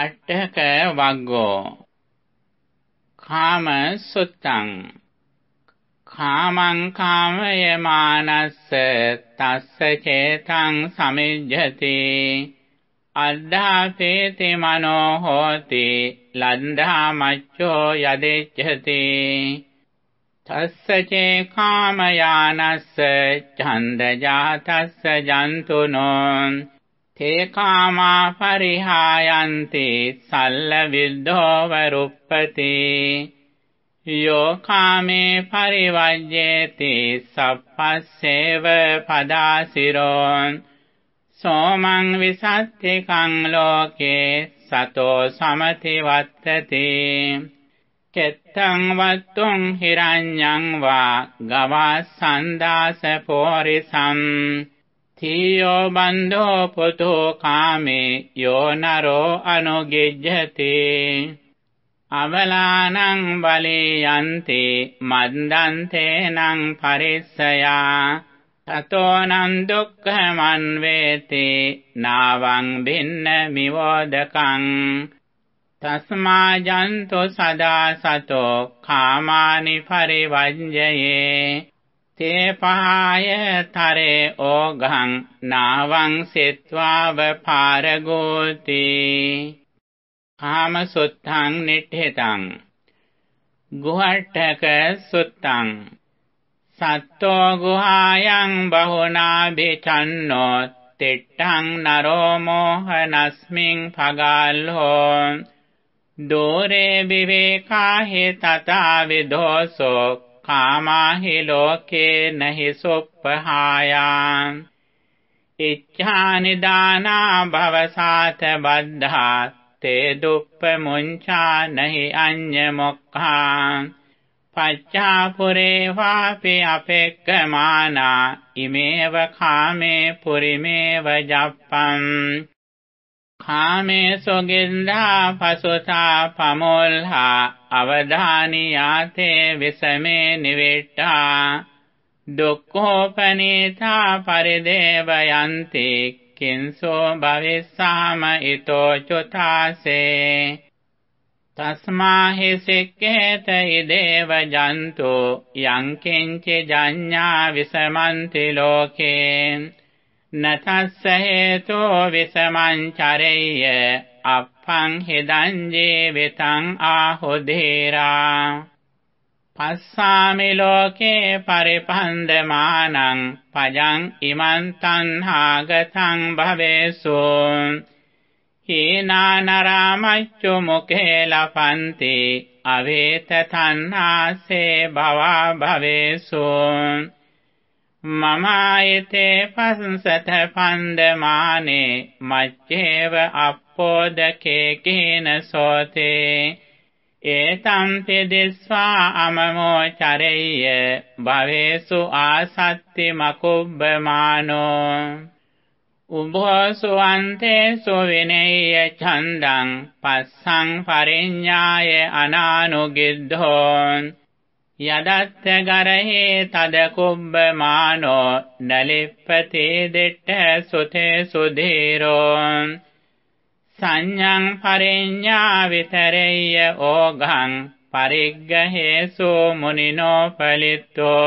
අට්ඨක වග්ගෝ. කාම සුත්තං. කාමං කාමයමානස්ස තස්ස චේතං සමිජ්ජති. අද්ධාපේති මනෝ හෝති ලන්ධා මච්ඡෝ යදෙච්ඡති. තස්ස චේ කාමයානස්ස ඡන්දජාතස්ස ජන්තුනෝ. තේ කාමා පරිහායන්ති සල්ල විද්ධෝව රුප්පති යෝ කාමේ පරිවජ්ජේති සප්පස්සේව පදාසිරෝ සෝමං විසත්තිකං ලෝකේ සතෝ සමති වත්තති කෙත්තං වත්තුං හිරඤ්ඤං වා ගවා සන්දාස පෝරිසම් තීයෝ බන්ධෝ පුතෝ කාමේ යෝ නරෝ අනුගෙජ්ජති. අවලානං බලයන්ති මද්දන්තේනං පරිස්සයා. තතෝනං දුක්ඛමන් වේති නාවං භින්න මිවෝදකං තස්මා ජන්තු සදා සතෝ කාමානි පරිවංජයේ. තේ පහය තරේ ඕඝං නාවං සෙත්වාව පාරගෝති කාම සුත්තං නිට්ඨිතං ගුහට්ඨක සුත්තං සත්තෝ ගුහායන් බහුනාභිචන්නෝ තිට්ඨං නරෝ මොහනස්මින් පගල්හෝ දෝරේ විවේකා හි තථා විදෝසෝ කාමාහි ලෝකේ නහි සුප්පහායං ඉච්ඡානි දානා භවසාත බද්ධා තේ දුප්ප මුංචා නහි අඤ්ඤ මොක්ඛා පච්චා පුරේ වාපි අපෙක්කමානා ඉමේව කාමේ පුරිමේව ජප්පං කාමේ සොගින්දා පසුතා පමොල්හා අවධානියාතේ විසමේ නිවිට්ඨා දුක්ඛෝපනීතා පරිදේවයන්ති කිංසෝ භවිස්සාම ඊතෝ චුතාසේ තස්මා හි සික්කේත ඉදේව ජන්තු යං කිංචි ජඤ්ඤා විසමන්ති ලෝකේ නතස්ස හේතෝ විසමං චරෙය්‍ය අප්පං හිදං ජීවිතං ආහුදේරා පස්සාමි ලෝකේ පරිපන්දමානං පජං ඉමන් තණ්හාගතං භවේසු හීනානරාමච්චු මුඛේ ලපන්ති අවේත තණ්හාසේ භවා භවේසු මමායතේ පස්සත පන්දමානේ මච්චේව අප්පෝදකේ කේන සෝතේ ඒතම් පෙදෙස්වා අමමෝ චරෙය්‍ය භවේසු ආසත්ති මකුබ්බමානෝ උභෝසු අන්තේසු විනේය ඡන්දං පස්සං පරිඤ්ඤාය අනානුගිද්ධෝ යදත්ත ගරහේ තද කුබ්බමානෝ නලිප්පති දෙට්ඨ සුතේ සුධීරෝ. සංඤං පරිඤ්ඤා විතරෙය්‍ය ඕඝං පරිග්ගහේසු මුනිනෝ පලිත්තෝ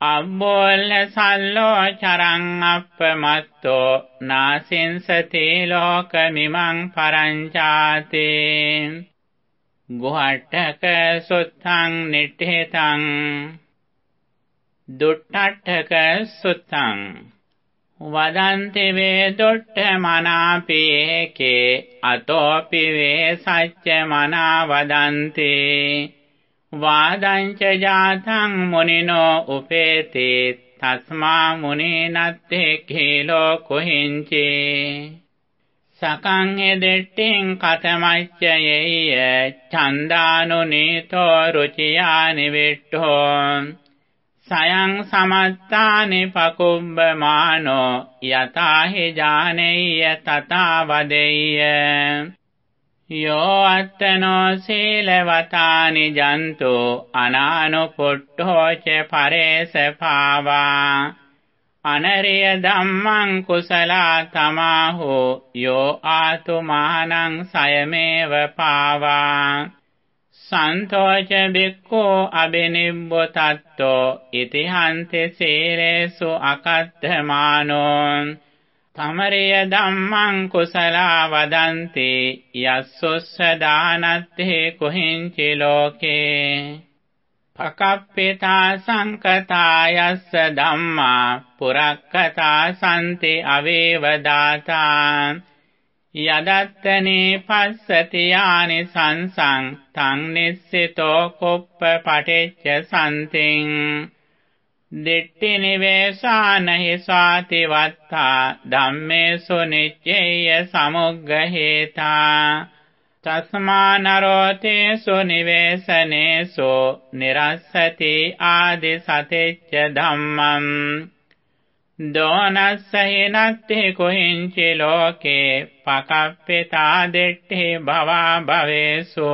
අබ්බෝල්ල සල්ලෝ චරං අප්පමත්තෝ නාසින්සති ලෝකමිමං පරංචාතේ ගුහට්ඨක සුත්තං නිට්ඨිතං දුට්ඨට්ඨක සුත්තං. වදන්ති වේ දුට්ඨ මනාපේකේ අතෝපි වේ සච්ච මනා වදන්ති. වාදං ච ජාතං මුනිනෝ උපේති තස්මා මුනීනත්තේ කීලෝ කුහිංචේ. සකං එදෙට්ටිං කතමච්චයේය චන්දානුනීතෝ රුචියානි විට්ඨෝ සයං සමත්තානි පකුම්බමානෝ යතාහි ජානෙය්‍ය තථා වදෙය්‍ය යෝ අත්තනෝ සීලවතානි ජන්තු අනානුපුට්ඨෝ ච පරේස පාවා අනරිය ධම්මං කුසලා තමාහෝ යෝ ආතුමානං සයමේව පාවා සන්තෝච බික්ඛෝ අබිනිබ්බතත්තෝ ඉතිහන්ති සීලේසු අකත්තමානෝ තමරිය ධම්මං කුසලා වදන්ති යස්සොස්ස දානත්තේ කුහිංචි ලෝකේ පකප්පිතා සංකතා යස්ස ධම්මා පුරක්කතා සම්ති අවේවදාතා යදත්තනේ පස්සති යානි සංසං තං නිස්සිතෝ කුප්ප පටිච්ච සම්තිං දිට්ඨි නිවේසානහි සාති වත්තා ධම්මේසු නිච්චේය සමුග්ගහේතා තස්මානරෝතේසු නිවේසනේසු නිරස්සති ආදි සතෙච්ච ධම්මං දෝනස්සහි නත්ති කුහිංචි ලෝකේ පකප්පිතා දෙට්ඨි භවා භවේසු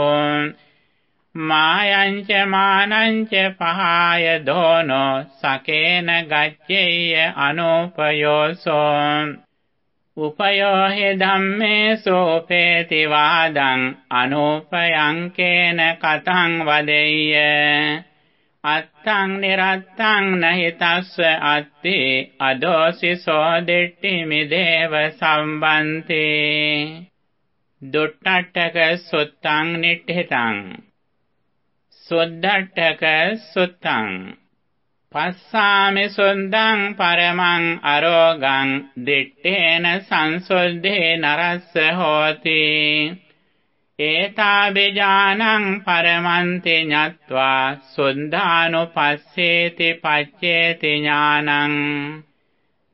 මායංච මානංච පහාය දෝනෝ සකේන ගච්ඡේය අනුපයෝසෝ උපයෝහි ධම්මේසු උපේති වාදං අනුපයංකේන කතං වදෙය්‍ය. අත්තං නිරත්තං නහිතස්ස අත්ති අදෝසිසෝ දෙට්ටි මිදේව සම්බන්ති. දුට්ටට්ටක සුත්තං නිට්ඨිතං. සුද්ධට්ටක සුත්තං. පස්සාමි සුන්දං පරමං අරෝගං දිත්තේන සංසුද්ධේ නරස්ස හෝති. ඒතාබිජානං පරමන්ති ඤත්වා සුද්ධානුපස්සේති පච්චේති ඥානං.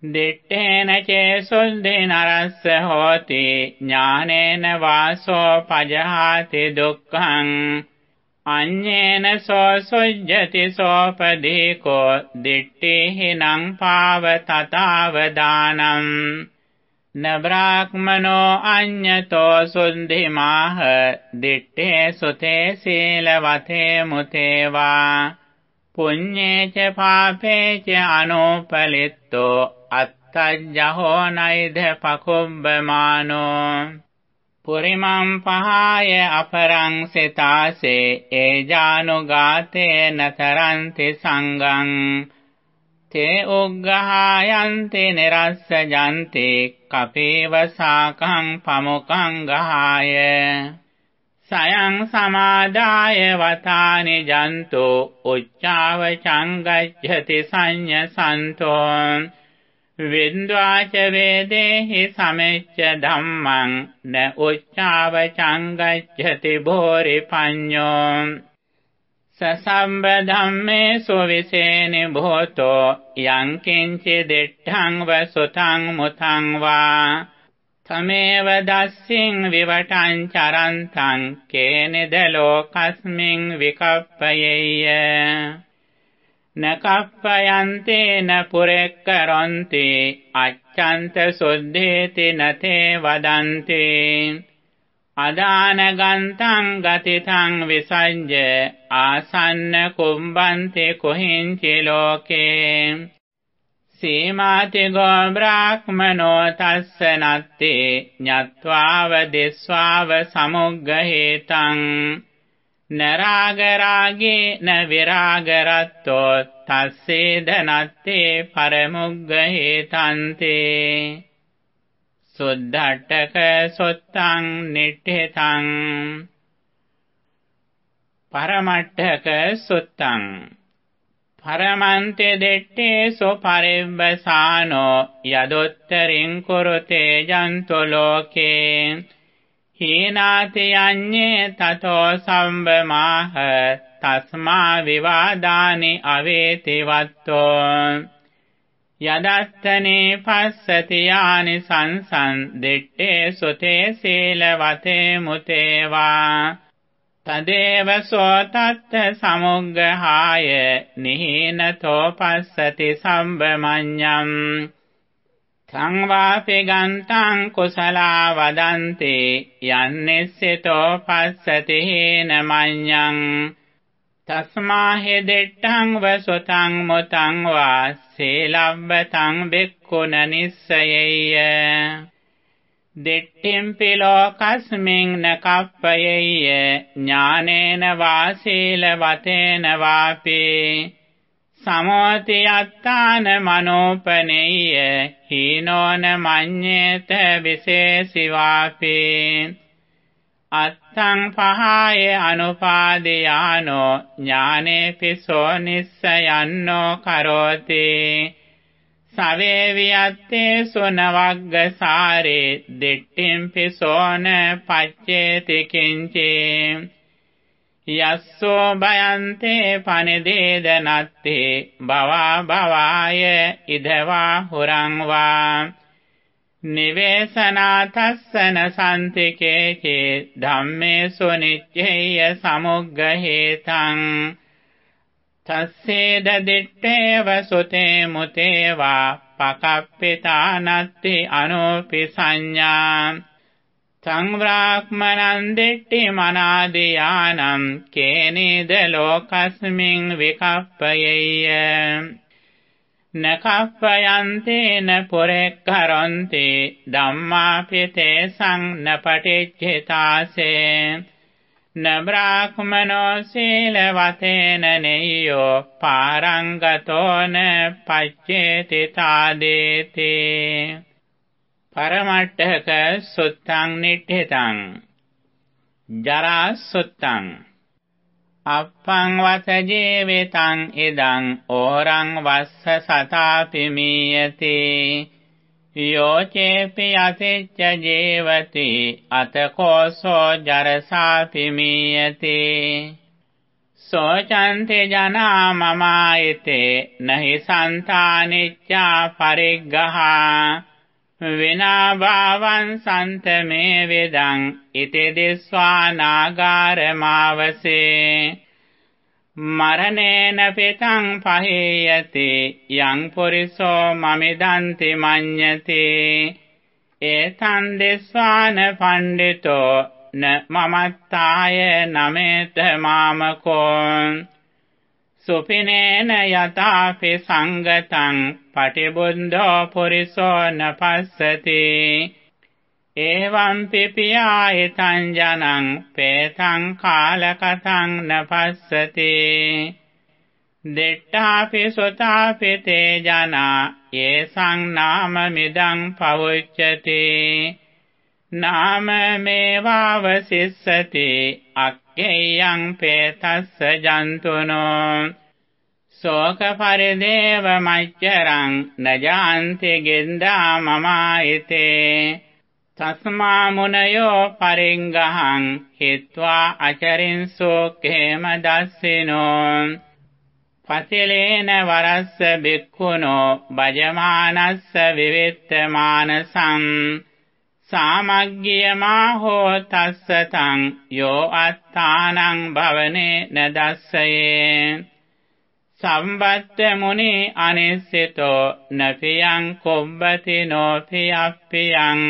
දිත්තේන චේ සුද්ධි නරස්ස හෝති ඥානේන වාසෝ පජහාති දුක්ඛං. අඤ්ඤේන සෝ සුජ්ජති සෝපදීකෝ දිට්ඨිහිනං පාව තතාවදානං නබ්‍රාක්මනෝ අඤ්ඤතෝ සුන්ධිමාහ දිත්තේ සුතේ සීලවතේ මුතේවා පුඤ්ඤේච පාපේච අනෝපලිත්තෝ අත්තජ්ජහෝ නයිද පකුබ්බමානෝ පුරිමං පහාය අපරං සිතාසේ ඒජානුගාතේ නතරන්ති සංගං. තේ උග්ගහායන්ති නිරස්සජන්ති කපේව සාකං පමුකං ගහාය. සයං සමාදාය වතානි ජන්තු උච්චාව චංගච්ඡති සංඤ සන්තෝ වින්ද්වාච වේදේහි සමෙච්ච ධම්මං න උච්චාව චංගච්ඡති භෝරි පඤ්ඤෝ සසම්බ ධම්මේසු විසේනි භූතෝ යං කිංචි දිඨං වසුතං මුතං වා. තමේව දස්සින් විවටං චරන්තං කේනද ලෝකස්මින් විකප්පයේය. නකප්පයන්තේන පුරෙක්කරොන්ති අච්ඡන්ත සුද්ධේති නතේ වදන්තේ. අදානගන්තං ගතිතං විසංජ ආසන්න කුම්බන්ති කුහිංචි ලෝකේ. සීමාති ගෝ බ්‍රාහ්මනෝ තස්ස නත්ති ඤත්වාව දිස්වාව සමුග්ගහේතං නරාගරාගේ න විරාගරත්තෝ තස්සේද නත්තේ පරමුග්ගහේතන්තේ සුද්ධට්ඨක සොත්තං නිට්ඨිතං පරමට්ඨක සුත්තං පරමන්තේ දෙට්ඨේසෝ පරිබ්බසානෝ යදොත්තරින් කුරුතේ ජන්තු ලෝකේ හීනාති යඤ්ඤේ තතෝ සම්බමාහ තස්මා විවාදානි අවේති වත්තෝ යදත්තනේ පස්සති යානි සංසං දිත්තේ සුතේ සීලවතේ මුතේවා තදේව සෝතත්ත සමුග්ගහාය නිහිනතෝ පස්සති සම්බමඤ්ඤම් සංවාපි ගන්තං කුසලා වදන්ති යන්නෙස්සතෝ පස්සති හේනමඤ්ඤං තස්මා හෙදෙට්ටං වසොතං මොතං වා සීලබ්බතං බික්ඛුන නිස්සයෙය්‍ය දිට්ඨිම්පි ලෝකස්මින් නකප්පයෙය්‍ය ඥානේන වා සීලවතේන වාපි සමෝති යත්තාන මනෝපනෙය්‍ය හීනෝන මඤ්ඤේත විශේෂිවාපි අත්තං පහය අනුපාදයානෝ ඥානේපිසෝ නිස්සයන්නෝ කරෝති. සවේ වියත්තේ සුනවග්ගසාරේ දිට්ඨිම්පිසෝන පච්චේති කිංචේ. යස්සෝ බයන්තේ පනිදේදනත්තේ බවා බවාය ඉදවා හුරං වා නිවේසනාතස්සන සම්තිකේචේ ධම්මේසු නිච්ඡේය සමුග්ගහේතං. තස්සේද දිත්තේව සුතේ මුතේවා පකප්පිතානත්ති අනෝපි සංඥා. සංව්‍රාක්මනං දිට්ඨි මනාදියානම් කේනේද ලෝකස්මින් විකප්පයෙය්‍ය නකප්පයන්තේන පුරෙක්කරොන්ති ධම්මාපිතේ සංනපටිච්චිතාසේ නබ්‍රාහ්මනෝ සීලවතේන නෙය්‍යෝ පාරංගතෝන පච්චේති තාදේති පරමට්ඨක සුත්තං නිට්ඨිතං ජරා සුත්තං අප්පං වත ජීවිතං ඉදං ඕරං වස්ස සතාපි මීයති යෝචේපි අතිච්ච ජීවති අතකෝසෝ ජරසාපි මීයති සෝචන්ති ජනා මමායිතේ නහි සන්තානිච්ඡා පරිග්ගහා විනා භාවං සන්තමේ වෙදං ඉති දිස්වා නාගාරමාවසේ මරණේන පිතං පහේයති යං පුරිසෝ මමිදන්ති මඤ්ඤති ඒතං දිස්වාන පණ්ඩිතෝ න මමත්තාය නමේත මාමකෝ සුපිනේන යතාපි සංගතං පටිබුද්ධෝ පුරිසෝ නපස්සති එවං පිපියායතං ජනං පේතං කාලකතං නපස්සති. දෙට්ඨාපි සොතාපි තේ ජනා යේසං නාම මිදං පවුච්චති නාම මේවාවසිස්සති අක්ඛේයං පේතස්ස ජන්තුනෝ. සෝක පරිදේව මච්චරං නජාන්ති ගෙන්දා මමායිතේ තස්මා මුනයෝ පරිංගහං හිත්වා අචරින් සෝකේම දස්සිනෝ පතිලේන වරස්ස බික්ඛුනෝ බජමානස්ස විවිත්ත මානසං සාමග්ගියමා හෝ තස්සතං යෝ අත්තානං භවනේ නදස්සයේ සම්බත්ත මුනි අනිස්සිතෝ නපියං කොබ්බති නොපියප්පියං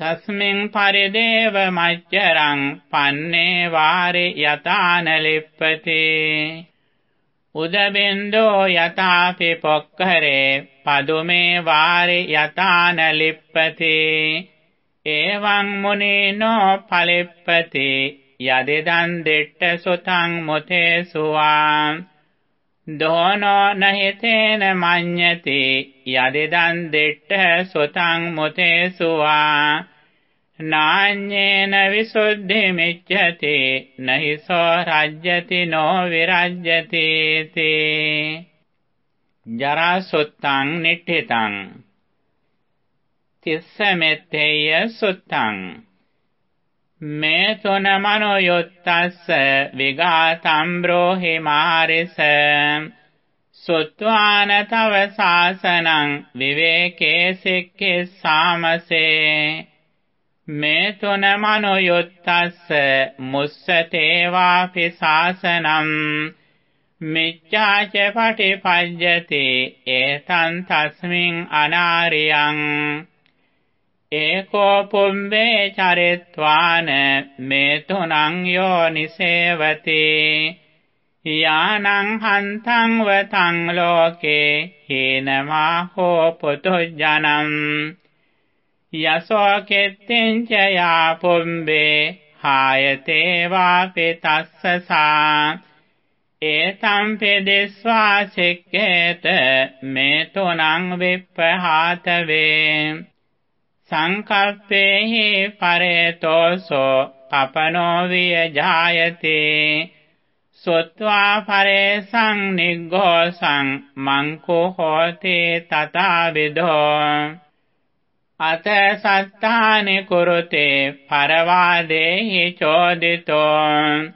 තස්මින් පරිදේව මච්චරං පන්නේ වාරි යතාන ලිප්පති උදබෙන්දෝ යතාපි පොක්කරේ පදුමේ වාරි යතාන ලිප්පති එවං මුනිනෝ පලිප්පති යදිදන් දෙට්ට සුතං මුතේසුවා දෝනෝ නහිතේන මඤ්ඤති යදිදන් දෙට්ට සුතං මුතේසුවා නාඤ්ඤේන විසුද්ධි මිච්ඡති නහිසෝ රජ්‍යති නෝ විරජ්‍යති තේ ජරා සුත්තං නිට්ඨිතං තිස්ස මෙත්තේය සුත්තං මේ තුන මනෝයොත්තස්ස විගාතම් බ්‍රෝහි මාරිස සුත්වාන තව සාසනං විවේකේ සික්ඛෙස්සාමසේ මේ තුන මනෝයොත්තස්ස මුස්සතේවාපි සාසනම් මිච්ඡාච පටිපජ්ජති ඒතං තස්මින් අනාරියං ඒකෝ පුම්බේ චරිත්වාන මේ තුනං යෝනිසේවති යානං හන්තං වතං ලෝකේ හේනවා හෝ පුතුජනං යසෝ කෙත්තෙන් ච යා පුම්බේ හායතේ වාපි තස්සසා ඒතම් පෙදෙස්වා සික්කේත මේ තුනං විප්පහාතවේ සංකප්පේහි පරේතෝසෝ පපනෝ විය ජායතේ. සොත්වා පරේසං නිග්ඝෝසං මංකෝ හෝති තථා විදෝ අත සත්තානි කුරුතේ පරවාදේහි චෝදිතෝ.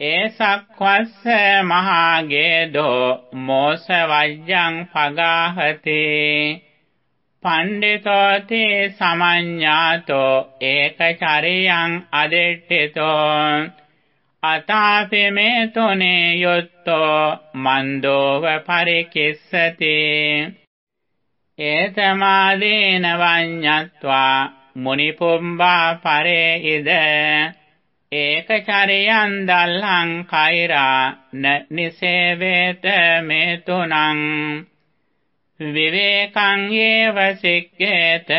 ඒසක්වස්ස මහාගේදෝ මෝස වජ්ජං පගාහති. පණ්ඩිතෝති සමඤ්ඤාතෝ ඒකචරියං අදිට්ඨිතෝ අතාපි මේ තුනේ යොත්තෝ මන්දෝව පරිකිස්සති ඒතමාදීන වඤ්ඤත්වා මුනිපුම්බා පරේ ඉද ඒකචරියන් දල්හං කෛරා න නිසේවේත මේ තුනං විවේකං යේව සික්කේත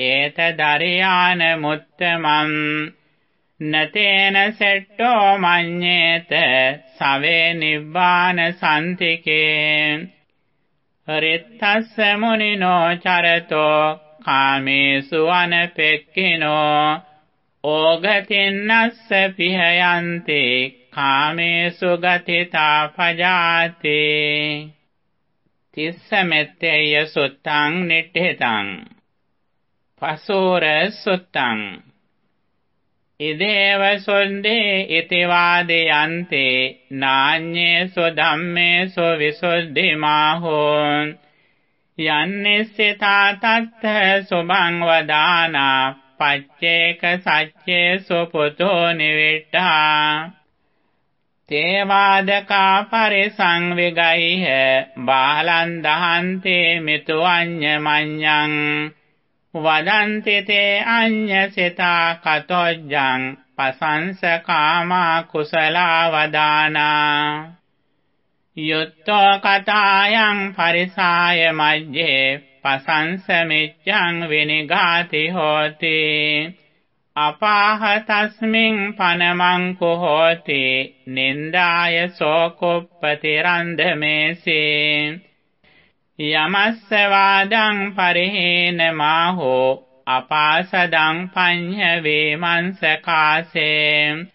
ඒත දරියාන මුත්තමං නතේන සෙට්ටෝ මඤ්ඤේත සවේ නිබ්බාන සම්තිකේ රිත්තස්ස මුනිනෝ චරතෝ කාමේසු අනපෙක්කිනෝ ඕගතින්නස්ස පිහයන්ති කාමේසු ගතිතා පජාති. තිස්ස මෙත්තේය සුත්තං නිට්ඨිතං පසෝර සුත්තං ඉදේව සොන්දේ ඉති වාදයන්තේ නාඤ්ඤේසු ධම්මේසු විසුද්ධිමාහෝ යන්නිස්සිතා තත්ථ සුභං වදානා පච්චේක සච්චේසු පුතෝ නිවිට්ඨා තේවාදකා පරිසංවිගයිහ බාලං දහන්තේ මිතුඤ්ඤමඤ්ඤං වදන්ති තේ අඤ්ඤසිතා කතොජ්ජං. පසංස කාමා කුසලා වදානා. යුත්තෝ කතායන් පරිසාය මජ්ජේ. පසංස මිච්ඡං විනිගාති හෝති. අපාහ තස්මින් පනමං කුහෝති? නින්දාය සෝකුප්පති රන්ධමේසේ යමස්ස වාදං පරිහේන මාහෝ අපාසදං පඤ්ඤ වේමංසකාසේ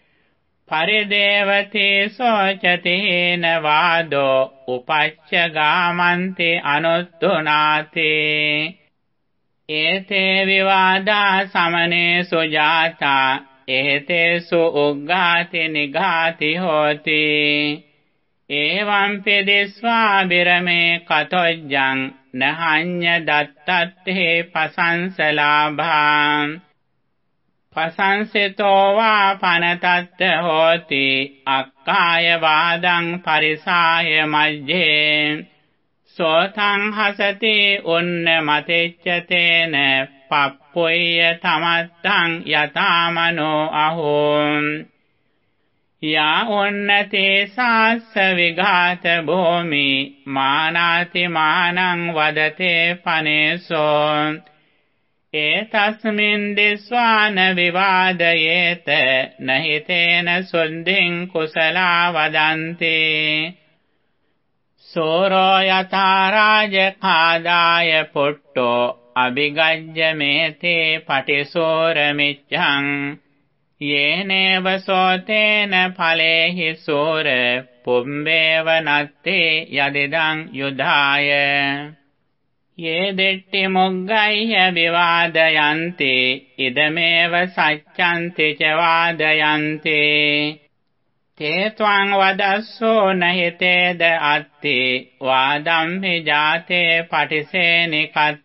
පරිදේවතේ සෝචතේන වාදෝ උපච්ච ගාමන්ති අනුත්තුනාතේ. ඒතේ විවාදා සමනේසු ජාතා ඒතේසු උග්ගාති නිඝාති හෝති එවං පෙදෙස්වා බිරමේ කතොජ්ජං නහඤ්ඤ දත්තත්තේ පසංසලාභං පසංසිතෝ වා පනතත්ත හෝති අක්කාය වාදං පරිසාය මජ්ජේ සෝතං හසති උන්න මතෙච්චතේන පප්පොය්‍ය තමත්තං යතාමනෝ අහෝ. යා උන්නතේ සාස්ස විඝාත භූමි මානාති මානං වදතේ පනේසෝ. ඒතස්මින් දිස්වාන විවාදයේත නහිතේන සුද්ධින් කුසලා වදන්තේ. සෝරෝ යතා රාජකාදාය පුට්ටෝ අභිගජ්ජ මේතේ පටිසෝර මිච්ඡං යේනේව සෝතේන ඵලේහි සෝර පුම්බේව නත්තේ යදිදං යුධාය යේ දෙට්ටි මොග්ගයිය විවාදයන්ති ඉදමේව සච්ඡන්ති ච වාදයන්ති තේ ත්වං වදස්සෝ නහිතේද අත්ති වාදම්හි ජාතේ පටිසේනිකත්තාං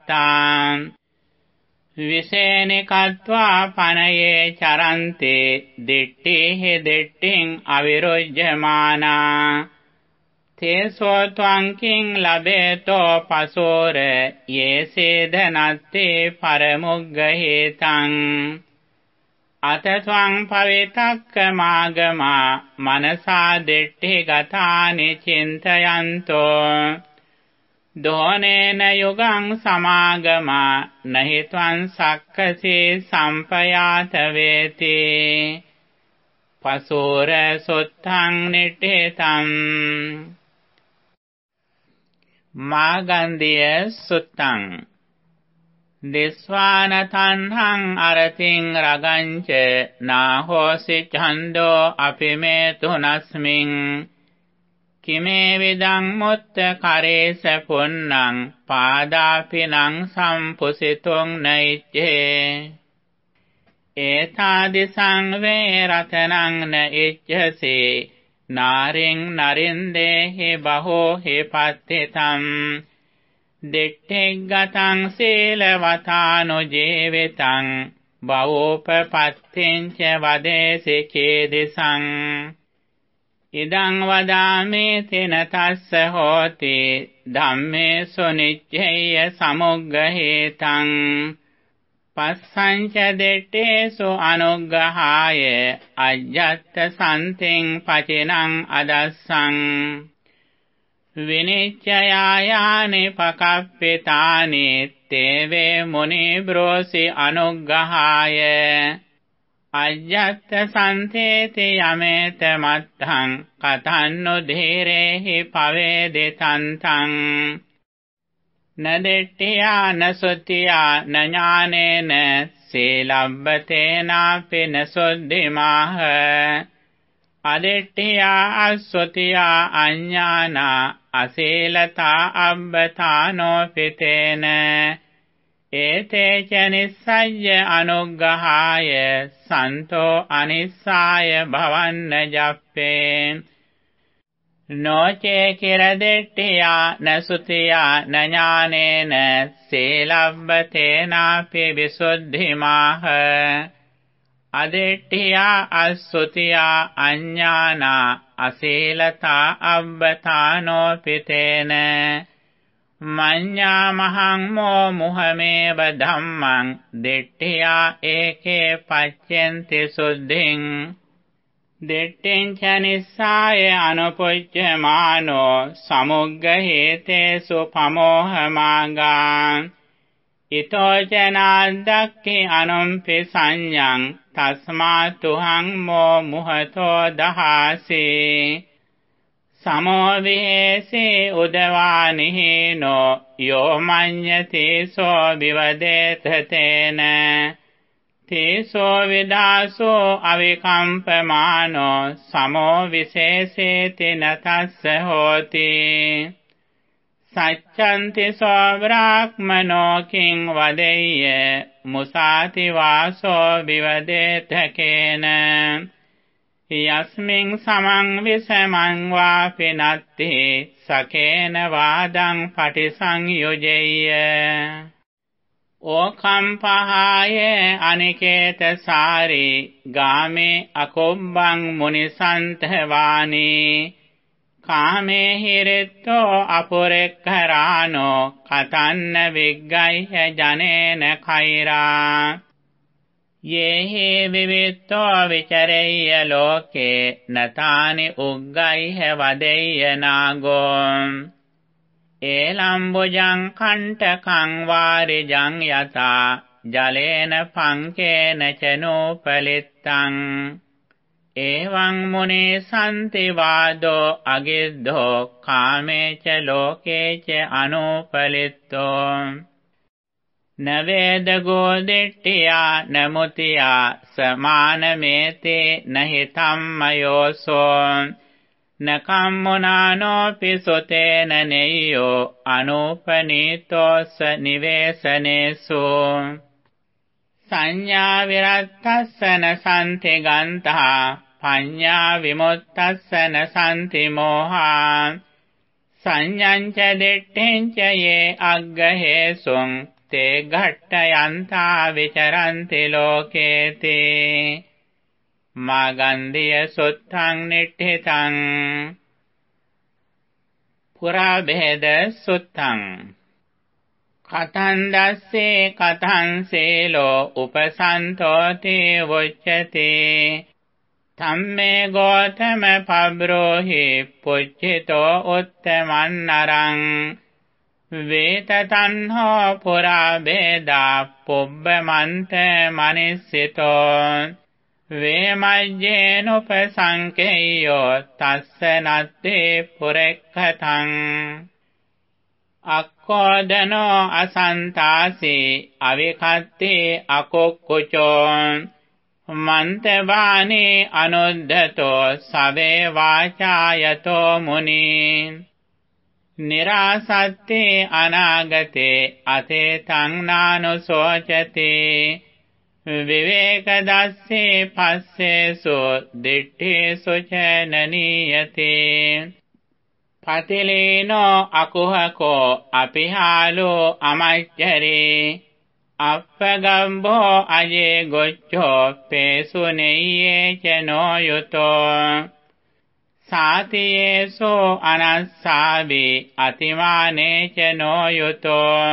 විසේනිකත්වා පනයේ චරන්තේ දිට්ඨිහි දිට්ඨින් අවිරුජ්ජමානා තේසෝ ත්වං කිං ලබේතෝ පසෝර යේසේද නත්තේ පරමුග්ගහේතං අතස්වං පවිතක්ක මාගමා මනසා දෙට්ඨි ගතානි චින්තයන්තෝ. දෝනේන යුගං සමාගමා නහිත්වං සක්කසේ සම්පයාත වේති. පසෝර සොත්තං නිටේතං මාගන්ධිය සුත්තං. දිස්වාන තණ්හං අරතින් රගංච නාහෝසි ඡන්தோ අපි මේ තුනස්මින්. කිමේ විදං මුත්ත කරේස පුන්නං පාදාපිනං සම්පුසිතුං නෛච්ඡේ. ඒතාදිසං වේ රතනං න ඉච්ඡසේ නාරින් නරින්දේහි බහෝ හි පත්තිතම්. දිට්ඨිගතං සීලවතානුජීවිතං බවෝපපත්තිං ච වදේසි චේදිසං ඉදං වදාමි තෙන තස්ස හෝති ධම්මේසු නිච්ඡේය සමුග්ගහේතං. පස්සංච දෙට්ඨේසු අනුග්ගහාය අජ්ජත් සම්තින් පචිනං අදස්සං. විනිච්ඡයායානි පකප්පිතානි තේවේ මුනි බ්‍රෝසි අනුග්ගහාය අජ්ජත් සන්තේති යමේත මත්තං කතන්නු ධීරේහි පවේදිතන්තං। නදෙට්ඨියා නසොත්තියා නඥානේන සීලබ්බතේනාපි නසොද්දිමාහ අදෙට්ඨියා අස්සොතියා අඤ්ඤානා අසීලතා අබ්බතානෝ පිතේන ඒතේ ච නිස්සය්‍ය අනුග්ගහාය සන්තෝ අනිස්සාය භවන්න ජප්පේ. නොචේ කිරදෙට්ඨියා නසුතියා නඥානේන සීලබ්බතේනාපි විසුද්ධිමාහ. අදෙට්ඨියා අස්සුතියා අඤ්ඤානා අසීලතා අබ්බතානෝ පිතේන. මඤ්ඤා මහං මෝ මුහමේව ධම්මං දෙට්ඨියා ඒකේ පච්චෙන්ති සුද්ධින්. දෙට්ඨෙන් චනිස්සාය අනුපොච්චමානෝ සමුග්ග හේතේසු පමෝහමාගාන් ඉතෝචනාද්දක්ඛි අනුම්පි සංඤං තස්මාතුහං මෝ මුහතෝ දහාසේ සමෝ විහෙසේ උදවානිහිනෝ යෝ මඤ්ඤති සෝ විවදේත තේන තේසෝ විදාසෝ අවිකම්පමානෝ සමෝ විශේෂේති නතස්ස හෝති සච්ඡන්ති සෝබ්‍රාහ්මනෝ කිං වදෙය්‍ය මුසාති වාසෝ විවදේතකේන යස්මින් සමං විසමං වාපි නත්ති සකේන වාදං පටිසංයුජෙය්‍ය ඕකම්පහාය අනිකේත සාරේ ගාමේ අකොබ්බං මුනිසන්තවානී කාමේ හිරෙත්තෝ අපුරෙක්ඛරානෝ කතන්න විග්ගයිහ ජනේන කෛරා යේහි විවිත්තෝ විචරෙය්‍ය ලෝකේ නතානි උග්ගයිහ වදෙය්‍ය නාගෝ ඒලම්බුජං කණ්ඨකං වාරිජං යතා ජලේන පංකේන චනෝපලිත්තං එවං මුනේ සම්ති වාදෝ අගිද්දෝ කාමේච ලෝකේච අනුපලිත්තෝ නවේදගෝ දිට්ඨියා නමුතියා සමානමේතේ නහිතම්මයෝසෝ නකම්මුනානෝපි සොතේන නෙය්‍යෝ අනුපනීතෝස නිවේසනේසු සංඥා විරත්තස්සන සම්ති ගන්තා පඤ්ඤා විමුක්තස්සන සම්ති මෝහා. සංඤං ච දෙට්ඨෙන් ච යේ අග්ගහේසුං තේ ඝට්ටයන්තා විචරන්ති ලෝකේති. මාගන්ධිය සුත්තං නිට්ඨිතං පුරා බෙහෙද සුත්තං. කතං දස්සේ කතං සේලෝ උපසන්තෝති වොච්චති. තම්මේ ගෝතම පබ්‍රෝහි පුච්චිතෝ උත්තමන්නරං. වේතතන්හෝ පුරා වේදා පුබ්බමන්ත මනිස්සිතෝ. වේමජ්ජේනුපසංකේයෝ තස්ස නත්තේ පුරෙක්ඛතං. අක්කෝදනෝ අසන්තාසී අවිකත්තේ අකොක්කුචෝ මන්තවානේ අනුද්ධතෝ සවේ වාචායතෝ මුනී නිරාසත්තේ අනාගතේ අතේතං නානුසෝචතේ විවේක දස්සේ පස්සේසු දිට්ඨේසු ච නනීයතේ පතිලේනෝ අකුහකෝ අපිහාලෝ අමච්චරේ. අප්පගම්බෝ අජේ ගොච්ඡෝ පේසුනෙය්යේ ච නොයුතෝ සාතියේසෝ අනස්සාවේ අතිමානේ ච නොයුතෝ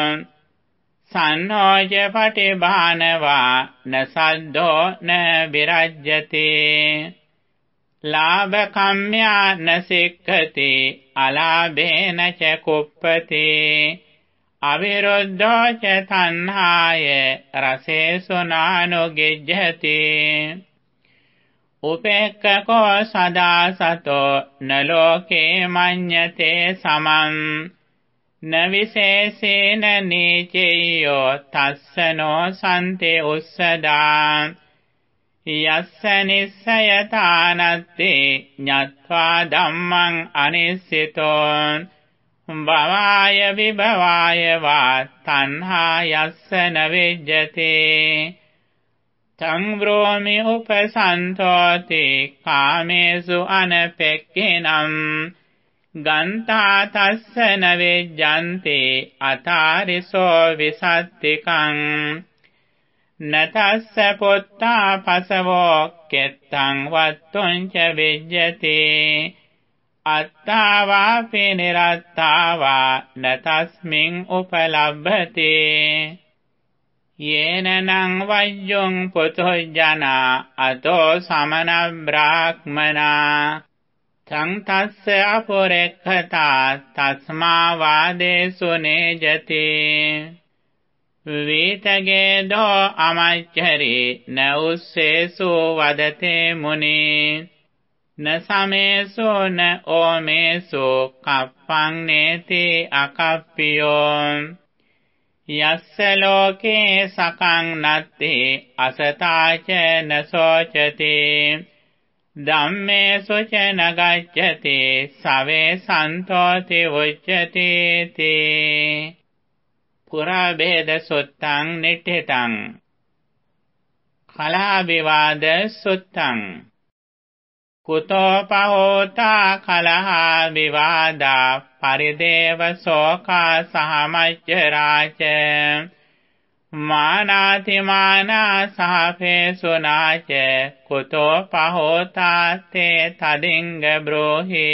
සන්නෝජ පටිභානවා නසද්දෝ න විරජ්‍යති ලාභ කම්ම්‍යා නසික්ඛති අලාභේන ච කුප්පති අවිරුද්ධෝ ච තණ්හාය රසේසු නානුගෙජ්ජති උපේක්ඛකෝ සදා සතෝ නලෝකේ මඤ්ඤතේ සමං න විශේෂේන නීචයෝ තස්සනෝ සන්තේ උස්සදා යස්ස නිස්සයතානත්තේ ඤත්වා ධම්මං අනිස්සිතෝ භවාය විභවාය වා තණ්හා යස්ස නවෙජ්ජතේ තං ව්‍රෝමි උපසන්තෝති කාමේසු අනපෙක්ඛිනම් ගන්තා තස්ස නවෙජ්ජන්තේ අතාරිසෝ විසත්තිකං නතස්ස පොත්තා පසවෝ කෙත්තං වත්තුං ච වෙජ්ජති අත්තාවාපි නිරත්තාවා නතස්මින් උපලබ්භති යේනනං වජ්ජොං පුතුජනා අතෝ සමන බ්‍රාහ්මනා තං තස්ස අපොරෙක්ඛතා තස්මා වාදේසු නේජති වේතගේදෝ අමච්චරේ න උස්සේසු වදතේ මුනි න සමේසෝ න ඕමේසෝ කප්පං නේති අකප්පියෝ යස්ස ලෝකේ සකං නත්තේ අසතාච නසෝචති ධම්මේසු ච නගච්ඡති සවේ සන්තෝති උච්චති තේ පුරා ભેද සුත්තං නිට්ඨිතං කලා විවාද සුත්තං කුතෝ පහෝතා කලහා විවාදා පරිදේව සෝකා සහමච්චරාච මානාතිමානා සහපේසුනාච කුතෝ පහෝතා තේ තදින්ග බ්‍රෝහි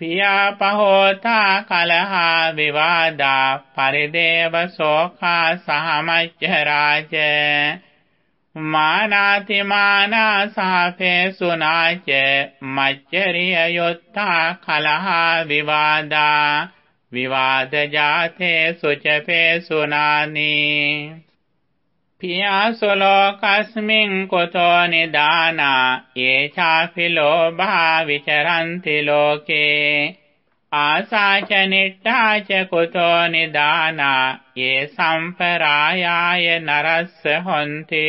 පියා පහෝතා කලහා විවාදා පරිදේව සෝකා සහමච්චරාච මානාතිමානා සහපේසුනාච මච්චරිය යොත්තා කලහා විවාදා විවාද ජාතේ සුචපේසුනානි පියාසුලෝකස්මින් කුතෝ නිදානා ඒ චාපිලෝභා විචරන්ති ලෝකේ ආසාච නිට්ඨාච කුතෝ නිදානා ඒ සම්පරායාය නරස්ස හොන්ති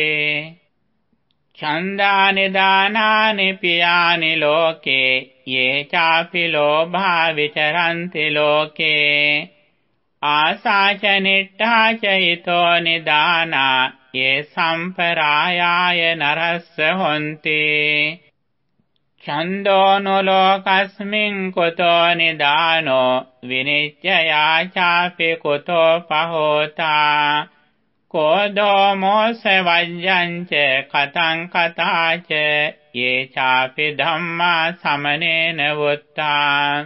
ඡන්දානි දානානි පියානි ලෝකේ යේ චාපි ලෝභා විචරන්ති ලෝකේ ආසාච නිට්ඨාච හිතෝ නිදානා යේ සම්පරායාය නරස්ස හොන්ති ඡන්தோනුලෝකස්මින් කුතෝ නිදානෝ විනිච්ඡයා චාපි කුතෝ පහෝතා කෝදෝ මොස වජ්ජංච කතං කතාච යේ චාපි ධම්මා සමනේන වුත්තා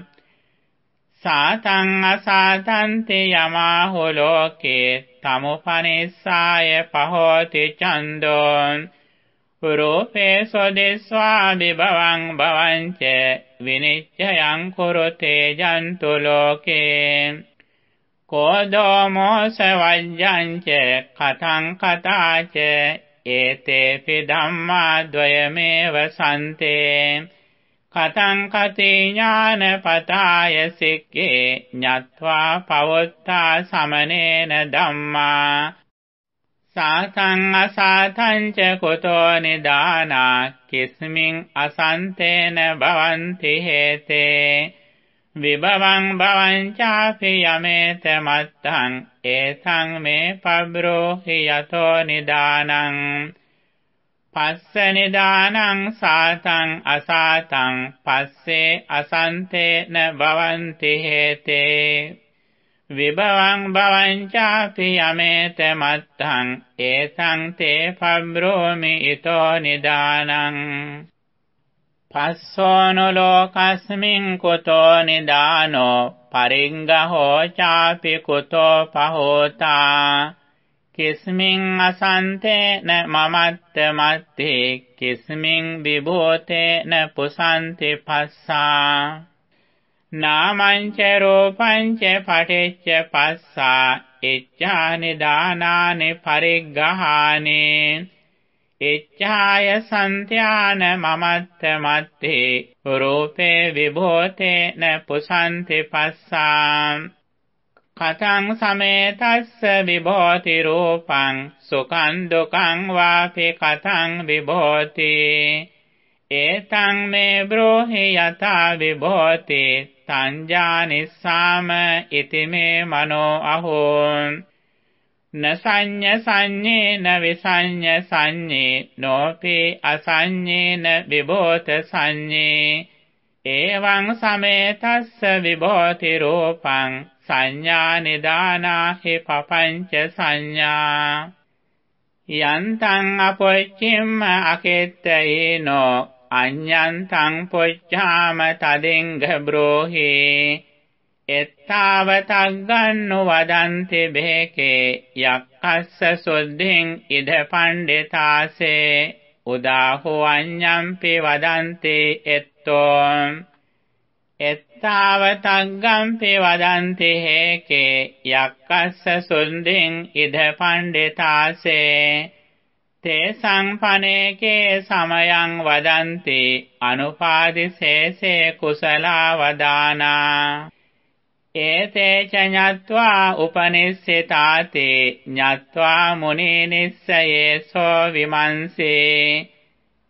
සාතං අසාතන්ති යමාහු ලෝකේ තමුපනිස්සාය පහෝති චන්දෝන්. රූපේ සොදිස්වා විභවං භවංච විනිච්ඡයං කුරුතේ ජන්තු ලෝකේ. කෝදෝ මොස වජ්ජංච කතං කතාච ඒතේපි ධම්මා ද්වයමේව සන්තේ. කතං කතේ ඥානපතාය සික්කේ ඤත්වා පවත්තා සමනේන ධම්මා සාතං අසාතං ච කුතෝ නිදානා කිස්මින් අසන්තේන භවಂತಿ හේතේ විභවං භවං චාපි යමේත මත්තං ඒතං මේ පබ්‍රෝහි යතෝ නිදානං පස්ස නිදානං සාතං අසාතං පස්සේ අසන්තේන භවಂತಿ හේතේ විභවං භවං චාපි යමේත මත්තං ඒතං තේ පබ්‍රෝමි ඊතෝ නිදානං පස්සෝනු ලෝකස්මින් කුතෝ නිදානෝ පරිංගහෝ චාපි කුතෝ පහෝතා කිස්මින් අසන්තේන මමත්ත මත්තේ කිස්මින් විභූතේන පුසන්ති පස්සා. නාමංච රූපංච පටිච්ච පස්සා ඉච්ඡානි දානානි පරිග්ගහානි. ඉච්ඡාය සන්ත්‍යාන මමත්ත මත්තේ රූපේ විභූතේන පුසන්ති පස්සා. කතං සමේතස්ස විභෝති රූපං සුඛං දුකං වාපි කතං විභෝති ඒතං මේ බ්‍රෝහි යතා විභෝති තංජානිස්සාම ඉති මේ මනෝ අහෝ නසඤ්ඤ සංඤේ න විසඤ්ඤ සංඤේ නෝපි අසඤ්ඤේන විභෝත සංඤේ. එවං සමේතස්ස විභෝති රූපං සංඥා නිදානාහි පపంచ සංඥා. යන්තං අපොච්චිම්ම අකෙත්තේනෝ අඤ්ඤන්තං පොච්චාම තදින්ග බ්‍රෝහි. එත්තාවතග්ගන්නු වදන්ති බේකේ යක්කස්ස සුද්ධින් ඉද පණ්ඩිතාසේ. උදාහෝ අඤ්ඤම්පි වදන්ති එත්තෝ. එත්තාවතග්ගම්පි වදන්ති හේකේ යක්කස්ස සුද්ධින් ඉද පණ්ඩිතාසේ තේ සංපනේකේ සමයං වදන්ති අනුපාදිසේසේ කුසලා වදානා ඒතේ ච ඤත්වා උපනිස්සතාතේ ඤත්වා මුනිනිස්සයේ සෝ විමන්සේ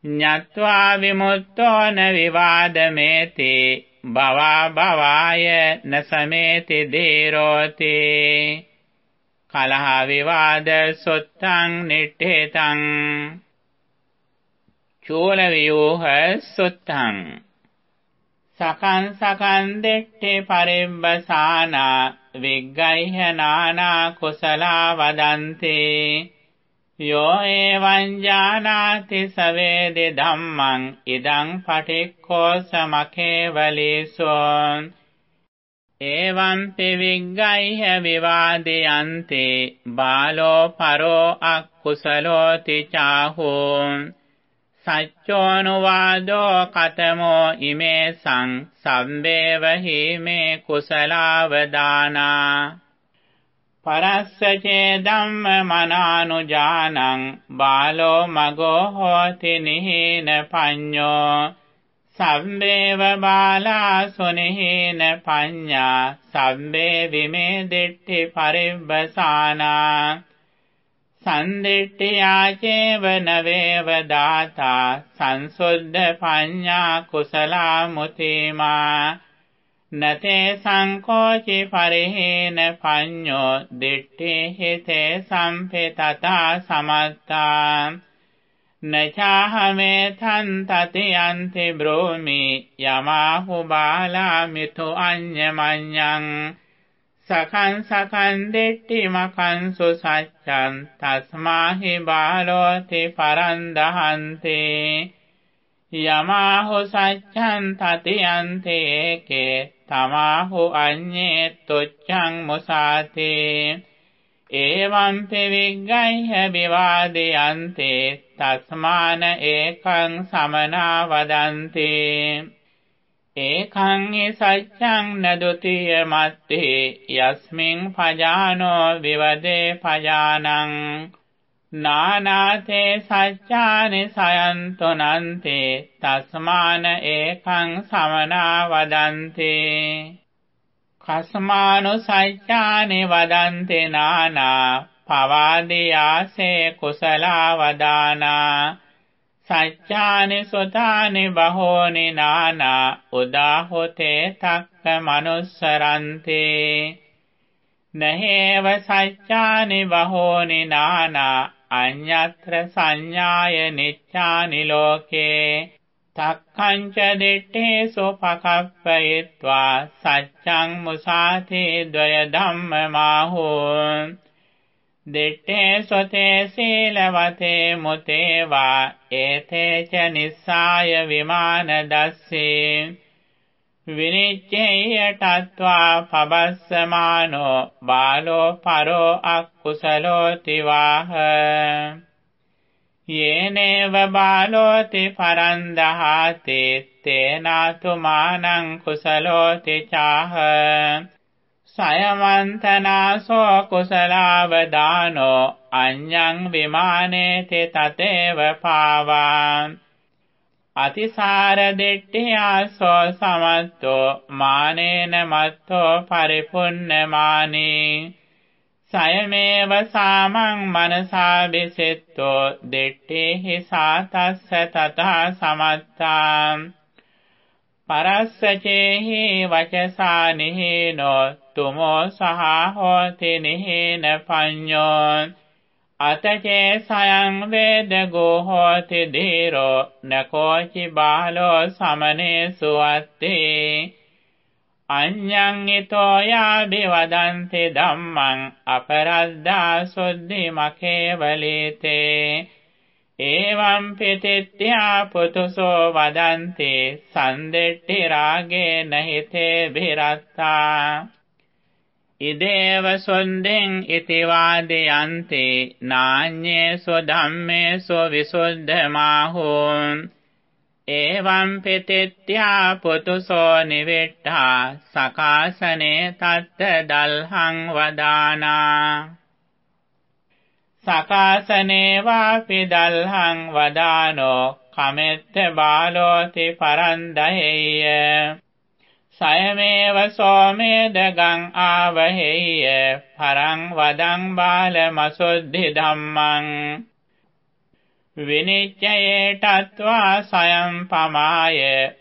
ඤත්වා විමුක්තෝ න විවාදමේති භවා භවාය නසමේති දීරෝති. කලහ විවාද සොත්තං නිට්ඨේතං. චූල වියෝහ සොත්තං. සකං සකං දෙට්ඨි පරිබ්බසානා. විග්ගයිහ නානා කුසලා වදන්තේ. යෝ එවං ඥානාති සවේදි ධම්මං ඉදං පටික්ඛෝ සමකේවලීසෝ එවං පිවිග්ගයිහ විවාදයන්තේ බාලෝ පරෝ අක්කුසලෝති චාහෝ සච්චෝනුවාදෝ කතමෝ ඉමේ සං සම්බේව හිමේ කුසලාවදානා. පරස්සචේ ධම්ම මනානුජානං බාලෝ මගෝ හෝති නිහීන පඤ්ඤෝ සම්බේව බාලා සුනිහීන පඤ්ඤා සම්බේ විමේ දිට්ඨි පරිබ්බසානා සන්දිට්ඨියාචේව නවේව දාතා සංසුද්ධ පඤ්ඤා කුසලා මුතිමා නතේ සංකෝචි පරිහේන පඤ්ඤෝ දිට්ඨි හිතේ සම්පේතතා සමත්තා නචාහමේ තන්තති යන්ති බ්‍රෝමි යමාහු බාලා මිතු අඤ්ඤමඤ්ඤං සකං සකං දෙට්ටි මකං සුසච්ඡං තස්මාහි බාලෝති පරන්දහන්තේ යමාහු සච්ඡං තතියන්තේ කේ තමාහු අඤ්ඤේ තුච්ඡං මුසාතේ එවං පෙවිග්ගයිහ විවාදයන්තේ තස්මාන ඒකං සමනා වදන්තේ ඒකං හි සච්ඡං නදුතිය මත්තේ යස්මින් පජානෝ විවදේ පජානං නානාතේ සච්ඡානි සයන්තොනන්තේ තස්මාන ඒකං සමනා වදන්තේ කස්මානු සච්ඡානි වදන්තේ නානා පවාදියාසේ කුසලා වදානා සච්ඡානි සුතානි බහෝනි නානා උදාහොතේ තක්ක මනුස්සරන්තේ නහේව සච්ඡානි බහෝනි නානා අඤ්ඤත්‍ර සංඥාය නිච්ඡානි ලෝකේ. තක්ඛංච දිත්තේසු පකප්පයත්වා සච්ඡං මුසාතේ ද්වය ධම්මමාහෝ දිත්තේ සොතේ සීලවතේ මුතේවා ඒතේ ච නිස්සාය විමාන දස්සේ. විනිච්ඡේය තත්වා පබස්සමානෝ බාලෝ පරෝ අක්කුසලෝති වාහ යේනේව බාලෝති පරන්දහාතේ තේනාතු මානං කුසලෝති චාහ. සයමන්තනාසෝ කුසලාවදානෝ අඤ්ඤං විමානේති තතේව පාවා. අතිසාර දෙට්ඨියාසෝ සමත්තෝ මානේන මත්තෝ පරිපුන්නමානී. සයමේව සාමං මනසා විසෙත්තෝ දෙට්ඨේහි සාතස්ස තථා සමත්තා. පරස්සචේහි වචසා නිහේනෝ තුමෝ සහ හෝති නිහේන පඤ්ඤෝ. අතචේ සයං වේදගෝ හෝති ධීරෝ නකෝචි බාලෝ සමනේසු අත්තේ අඤ්ඤං ඊතෝ යාබි වදන්ති ධම්මං අපරද්දා සුද්ධි මකේවලීතේ එවං පිතිත්‍යා පුතුසෝ වදන්ති සන්දෙට්ටි රාගේන හිතේ විරත්තා ඉදේව සොන්දෙන් ඉති වාදයන්ති නාඤ්ඤේසු ධම්මේසු විසුද්ධමාහෝ එවං පිතිත්‍යා පුතුසෝ නිවෙට්ඨා සකාසනේ තත්ත දල්හං වදානා සකාසනේ වාපි දල්හං වදානෝ කමෙත්ත බාලෝති පරන්දහෙය්‍ය සයමේව සෝමේදගං ආවහෙය්‍ය පරං වදං බාල මසුද්ධි ධම්මං විනිච්ඡයේ තත්වා සයම් පමාය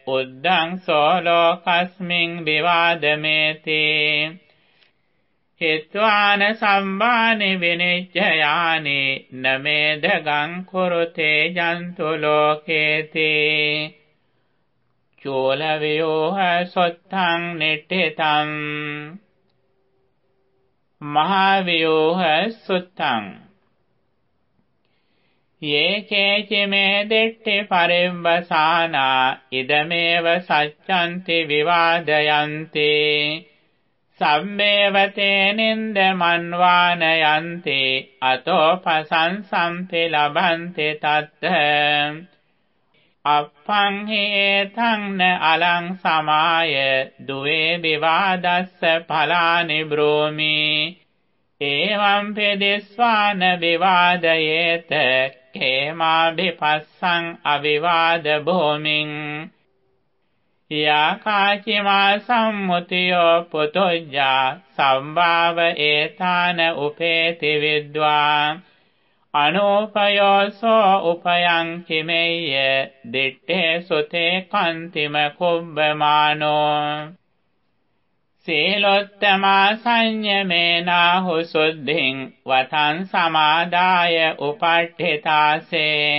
උද්දං සෝලෝකස්මින් විවාදමේති හිත්වාන සම්බානි විනිච්ඡයානි නමේදගං කුරුතේ ජන්තු ලෝකේති චෝල ව්‍යෝහ සොත්තං නිට්ඨිතං මහා ව්‍යෝහ සුත්තං යේ කේචි මේ දිට්ඨි පරිම්බසානා ඉදමේව සච්ඡන්ති විවාදයන්ති සම්මේවතේ නින්ද මන්වානයන්ති අතෝ පසංසම්පි ලබන්ති තත්ත අප්පං හේතං න අලං සමාය දුවේ විවාදස්ස ඵලානි බ්‍රෝමි එවං පෙදෙස්වාන විවාදයේත කේමා විපස්සං අවිවාද භූමින් යාකාචිමා සම්මුතියෝ පුතුජ්ජා සම්භාව ඒතාන උපේති විද්වා අනෝපයෝසෝ උපයං කිමෙය්‍ය දිත්තේ සුතේ කන්තිම කුබ්බමානෝ සීලොත්තමා සංයමේනාහු සුද්ධින් වතං සමාදාය උපට්ඨිතාසේ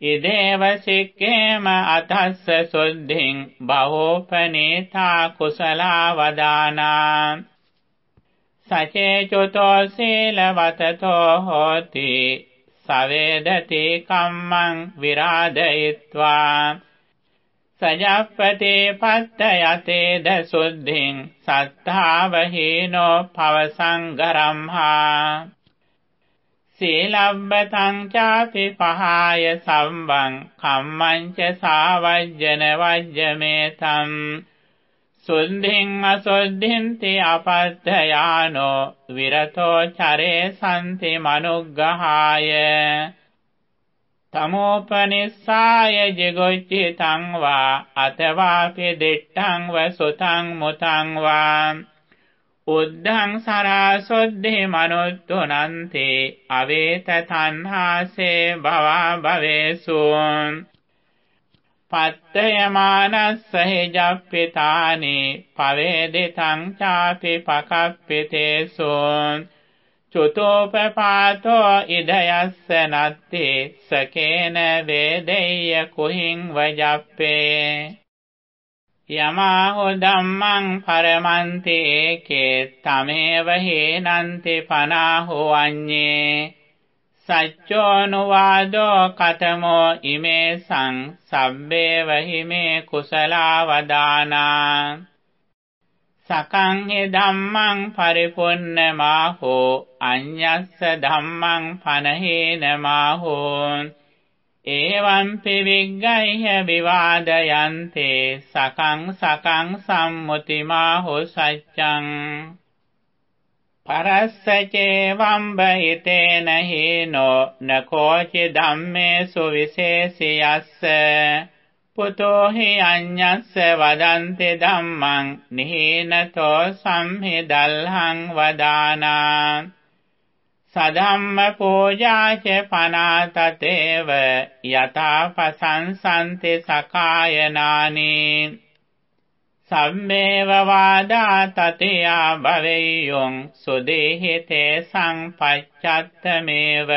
ඉදේව සික්කේම අතස්ස සුද්ධින් බහෝපනීතා කුසලා වදානා සචේචුතෝ සීලවතතෝ හෝති සවේදති කම්මං විරාදයිत्वा සජප්පතේ පත්ත යතේද සුද්ධින් සත්තාව හේනෝ පවසංගරම්හා සීලබ්බතං චාපි පහාය සම්බං කම්මං ච සාවජ්ජන වජ්ජමේතම් සුද්ධින් අසුද්ධින්ති අපත්තයානෝ විරතෝ චරේ සම්ති මනුග්ගහාය. තමෝපනිස්සාය ජිගොච්චිතං වා අතවාපි දිට්ඨං වසුතං මුතං වා. උද්ධං සරාසොද්ධි මනුත්තුනන්ති අවේත තණ්හාසේ භවා භවේසු. පත්තයමානස්ස හිජප්පිතානි පවේදිතං චාපි පකප්පිතේසු චුතෝපපාතෝ ඉදයස්ස නත්ති සකේන වේදෙය්‍ය කුහින් වජප්පේ යමාහු ධම්මං පරමන්ති ඒකේ තමේව හේනන්ති පනාහු අඤ්ඤේ සච්චෝනුවාදෝ කතමෝ ඉමේසං සබ්බේව හිමේ කුසලාවදානා. සකං හි ධම්මං පරිපුන්නමාහෝ අඤ්ඤස්ස ධම්මං පනහේනමාහෝ. ඒවම්පි විග්ගයිහ විවාදයන්තේ සකං සකං සම්මුතිමාහු සච්ඡං. පරස්සචේ වම්බහිතේන හීනෝ නකෝචි ධම්මේසු විශේෂියස්ස පුතෝ හි අඤ්ඤස්ස වදන්ති ධම්මං නිහීනතෝ සම්හිදල්හං වදානා සධම්ම පූජාච පනාතතේව යථාපසංසන්ති සකායනානි සම්මේව වාදා තතියා භවෙය්‍යොං සුදේහිතේ සංපච්ඡත්තමේව.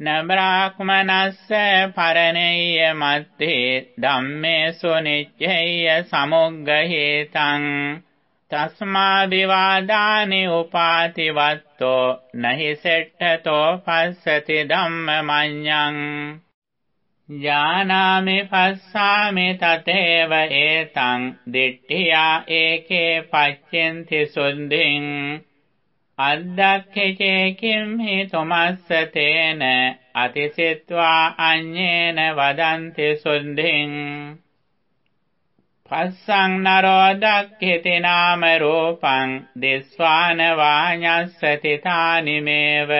නබ්‍රාක්මනස්ස පරණේය මත්තේ ධම්මේසු නිච්ඡේය සමුග්ගහේතං. තස්මා විවාදානි උපාති වත්තෝ නහි සෙට්ඨතෝ පස්සති ධම්මමඤ්ඤං. ඥානාමි පස්සාමි තතේව ඒතං දිට්ඨියා ඒකේ පච්චෙන්ති සුද්ධින් අද්දක්ඛේ කිම්හි තොමස්ස තේන අතිසිත්වා අඤ්ඤේන වදන්ති සුද්ධින් පස්සං නරෝ දක්ඛිති නාම රූපං දිස්වාන වාඤස්සති තානිමේව.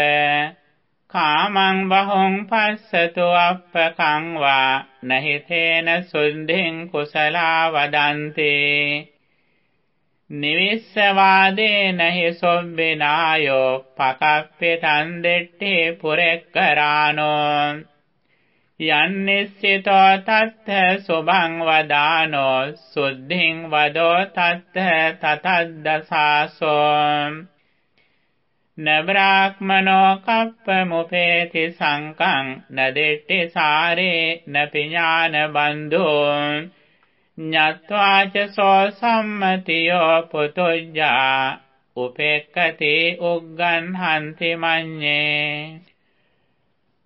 කාමං බහුං පස්සතු අප්පකං වා නහිතේන සුද්ධින් කුසලා වදන්ති. නිවිස්ස වාදේ නහි සොබ්බිනායෝ පකප්පිතං දෙට්ටි පුරෙක්කරානෝ. යන්නිස්සිතෝ තත්ථ සුභං වදානෝ සුද්ධින් වදෝ තත්ථ තතද්දසාසෝ. නබ්‍රාක්මනෝ කප්ප මුපේති සංකං නදෙට්ටි සාරේ නපිඥාන බන්ධෝ ඤත්වාච සෝ සම්මතියෝ පුතුජ්ජා උපේක්ඛති උග්ගන්හන්ති මඤ්ඤේ.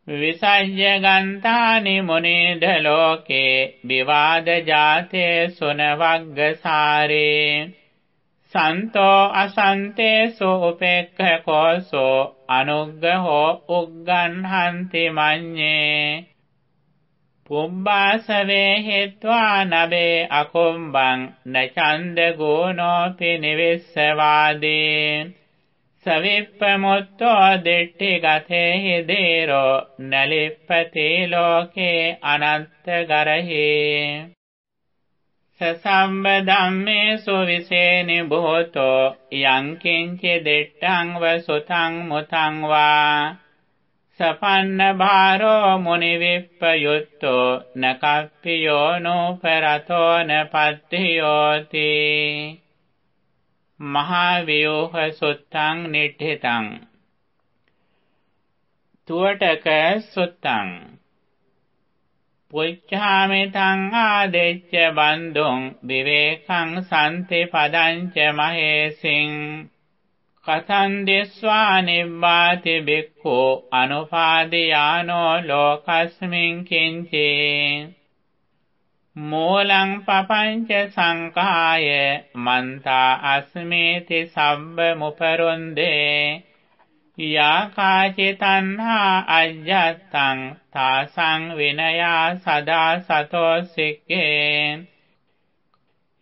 විසඤ්ඤ ගන්තානි මුනේද ලෝකේ විවාද ජාතේ සුනවග්ගසාරේ සන්තෝ අසන්තේසු උපේක්ඛකෝසෝ අනුග්ගහෝ උග්ගන්හන්ති මඤ්ඤේ පුම්බාසවේ හෙත්වා නබේ අකුම්බං නචන්ද ගෝනෝපි නිවිස්සවාදී සවිප්පමුත්තෝ දිට්ඨි ගතේහි දේරෝ නලිප්පති ලෝකේ අනන්ත ගරහි සසම්බ ධම්මේසු විසේනි භූතෝ යං කිංචි දිට්ඨං වසුතං මුතං වා. සපන්න භාරෝ මුනි විප්පයුත්තෝ නකප්පියෝ නෝපරතෝ නපත්තියෝති. මහා ව්‍යෝහ සුත්තං නිට්ඨිතං. තුවටක සුත්තං. පුච්ඡාමිතං ආදෙච්ච බන්දුං විවේකං සම්ති පදංච මහේසින් කතං දිස්වා නිබ්බාති බික්ඛු අනුපාදියානෝ ලෝකස්මින් කිංචේ මූලං පపంచ සංකාය මන්තා අස්මේති සබ්බ මුපරුන්දේ යා කාචිතන්හා අජ්ජත්තං තාසං විනයා සදා සතෝ සික්කේ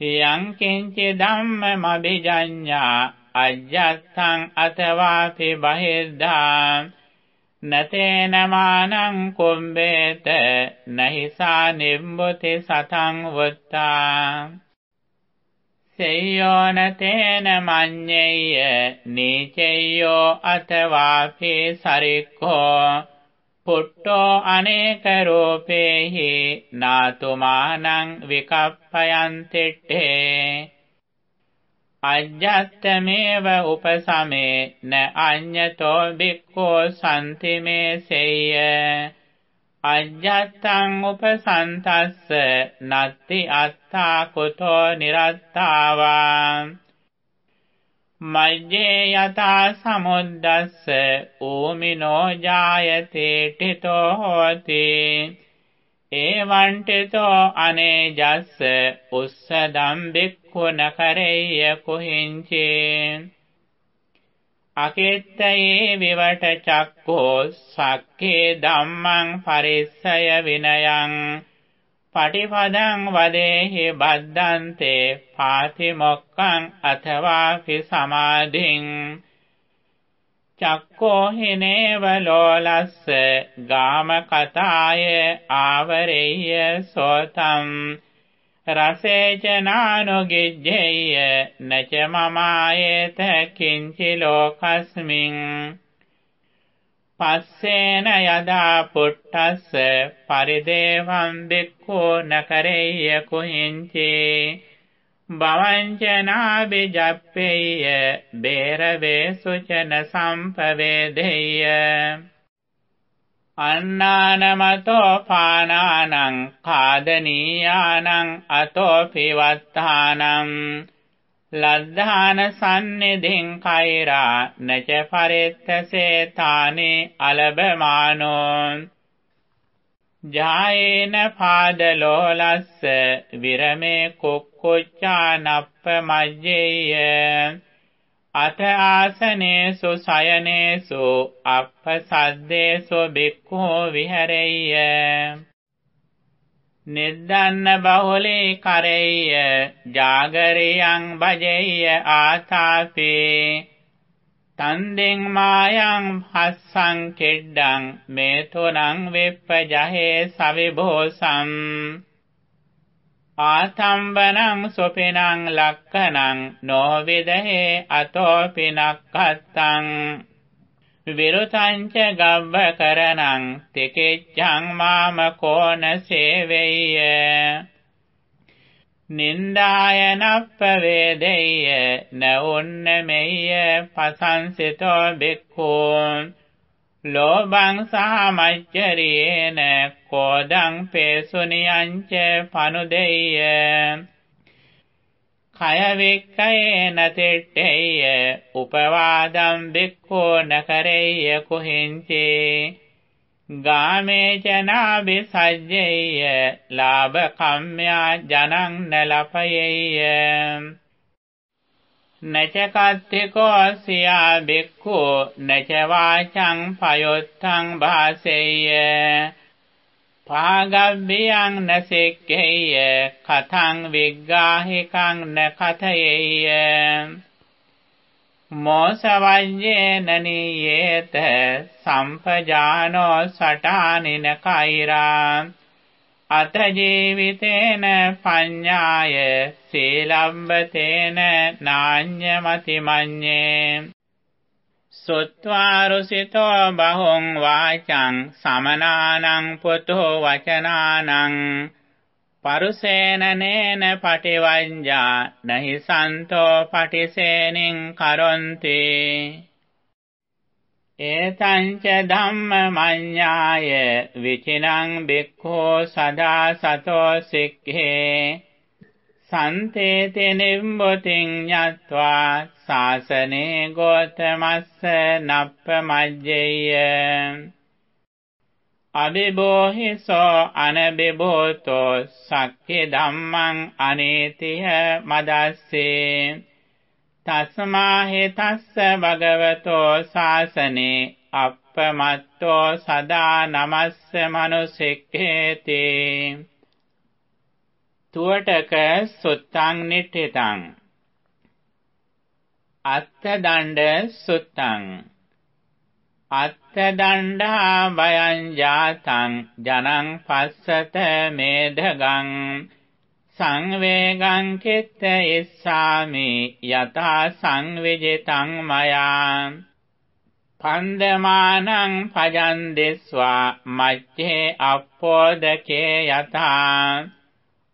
යං කිංචි ධම්මමබිජඤ්ඤා අජ්ජත්තං අතවාපි බහිද්ධා. නතේන මානං කුම්බේත නහිසා නිම්බුති සතං වත්තා. සේයෝන තේන මඤ්ඤේය නීචයෝ අතවාපි සරික්ඛෝ පුට්ටෝ අනේක රූපේහි නාතුමානං විකප්පයන්තිට්ඨේ. අජ්ජත්තමේව උපසමේ න අඤ්ඤතෝ බික්ඛෝ සම්ති මේ සෙය්‍ය අජ්ජත්තං උපසන්තස්ස නත්ති අත්තා කුතෝ නිරත්තාවා මජ්ජේ යතා සමුද්දස්ස ඌමිනෝ ජායතේ ඨිතෝ හෝති ඒවන්ටිතෝ අනේජස්ස උස්සදම් බික්ඛු නකරෙය්‍ය කුහිංචේ අකෙත්තයේ විවට චක්කෝ සක්කේ ධම්මං පරිස්සය විනයං පටිපදං වදේහි බද්දන්තේ පාති මොක්කං අथवा පි සමාධින් චක්කෝ හිනේව ලෝලස්ස ගාම කතාය ආවරෙය්‍ය සෝතම් රසේචනානුගිජ්ජෙය්‍ය නච මමායේත කිංචි ලෝකස්මින් පස්සේන යදා පුට්ටස්ස පරිදේවම් බික්ඛෝ නකරෙය්‍ය කුහිංචේ භවංචනාබිජප්පේය බේරවේසුචන සම්පවේදෙය්‍ය අන්නානමතෝ පානානං කාදනීයානං අතෝ පිවත්තානං ලද්ධාන සන්නිධින් කෛරා නච පරිත්තසේ තානේ අලබමානෝ ජායේන පාදලෝලස්ස විරමේ කුක්කුච්චානප්ප මජ්ජේය අත ආසනේසු සයනේසු අප්පසද්දේසු බික්ඛෝ විහෙරෙය්‍ය. නිද්දන්න බහුලී කරෙය්‍ය ජාගරියං භජෙය්‍ය ආතාපේ තන්දෙන් මායං හස්සං කෙඩ්ඩං මේ තුනං වෙප්පජහේ සවිභෝසම් ආතම්බනං සොපිනං ලක්කනං නොවිදහේ අතෝ පිනක්කත්තං විරුතංච ගබ්බ කරණං තිකෙච්ඡං මාම කෝන සේවෙය්‍ය නින්දායනප්පවේදෙය්‍ය නඋන්නමෙය්‍ය පසංසිතෝ බික්ඛූන් ලෝභං සහමච්චරියේන කෝදං පේසුනියංච පනුදෙය්‍ය කය වික්කයේන තිට්ඨෙය්‍ය උපවාදම් බික්ඛෝ නකරෙය්‍ය කුහිංචේ ගාමේ ජනාබි සජ්ජේය ලාභ කම්ම්‍යා ජනං නලපයේය නච කත්තිකෝ සියා බික්ඛු නච වාචං පයොත්තං භාසෙය්‍ය පාගබ්බියං නසෙක්කේය කතං විග්ගාහිකං නකතයේය මෝසවඤ්ඤේන නීයේත සම්පජානෝ සටානින කෛරා අත ජීවිතේන පඤ්ඤාය සීලම්බතේන නාඤ්ඤමති මඤ්ඤේ සොත්වාරුසිතෝ බහුං වාචං සමනානං පුතෝ වචනානං. පරුසේනනේන පටිවංජා නහි සන්තෝ පටිසේනින් කරොන්ති. ඒතංච ධම්ම මඤ්ඤාය විචිනං බික්ඛෝ සදා සතෝ සික්ඛේ සන්තේති නිම්බුතින් යත්වා සාසනේ ගෝතමස්ස නප්ප මජ්ජේය අබිබෝහිසෝ අනබිබෝතෝ සක්ඛේ ධම්මං අනේතිය මදස්සේ තස්මා හේතස්ස භගවතෝ ශාසනේ අප්පමත්තෝ සදා නමස්ස මනුසික්ඛේති තුවටක සුත්තං නිට්ඨිතං අත්ථ දණ්ඩ සුත්තං අත්ථ දණ්ඩා වයං ජාතං ජනං පස්සත මේධගං සංවේගං කිත්ත ඉස්සාමි යතා සංවිජිතං මයා පන්දමානං පජන් දෙස්වා මච්චේ අප්පෝදකේ යතා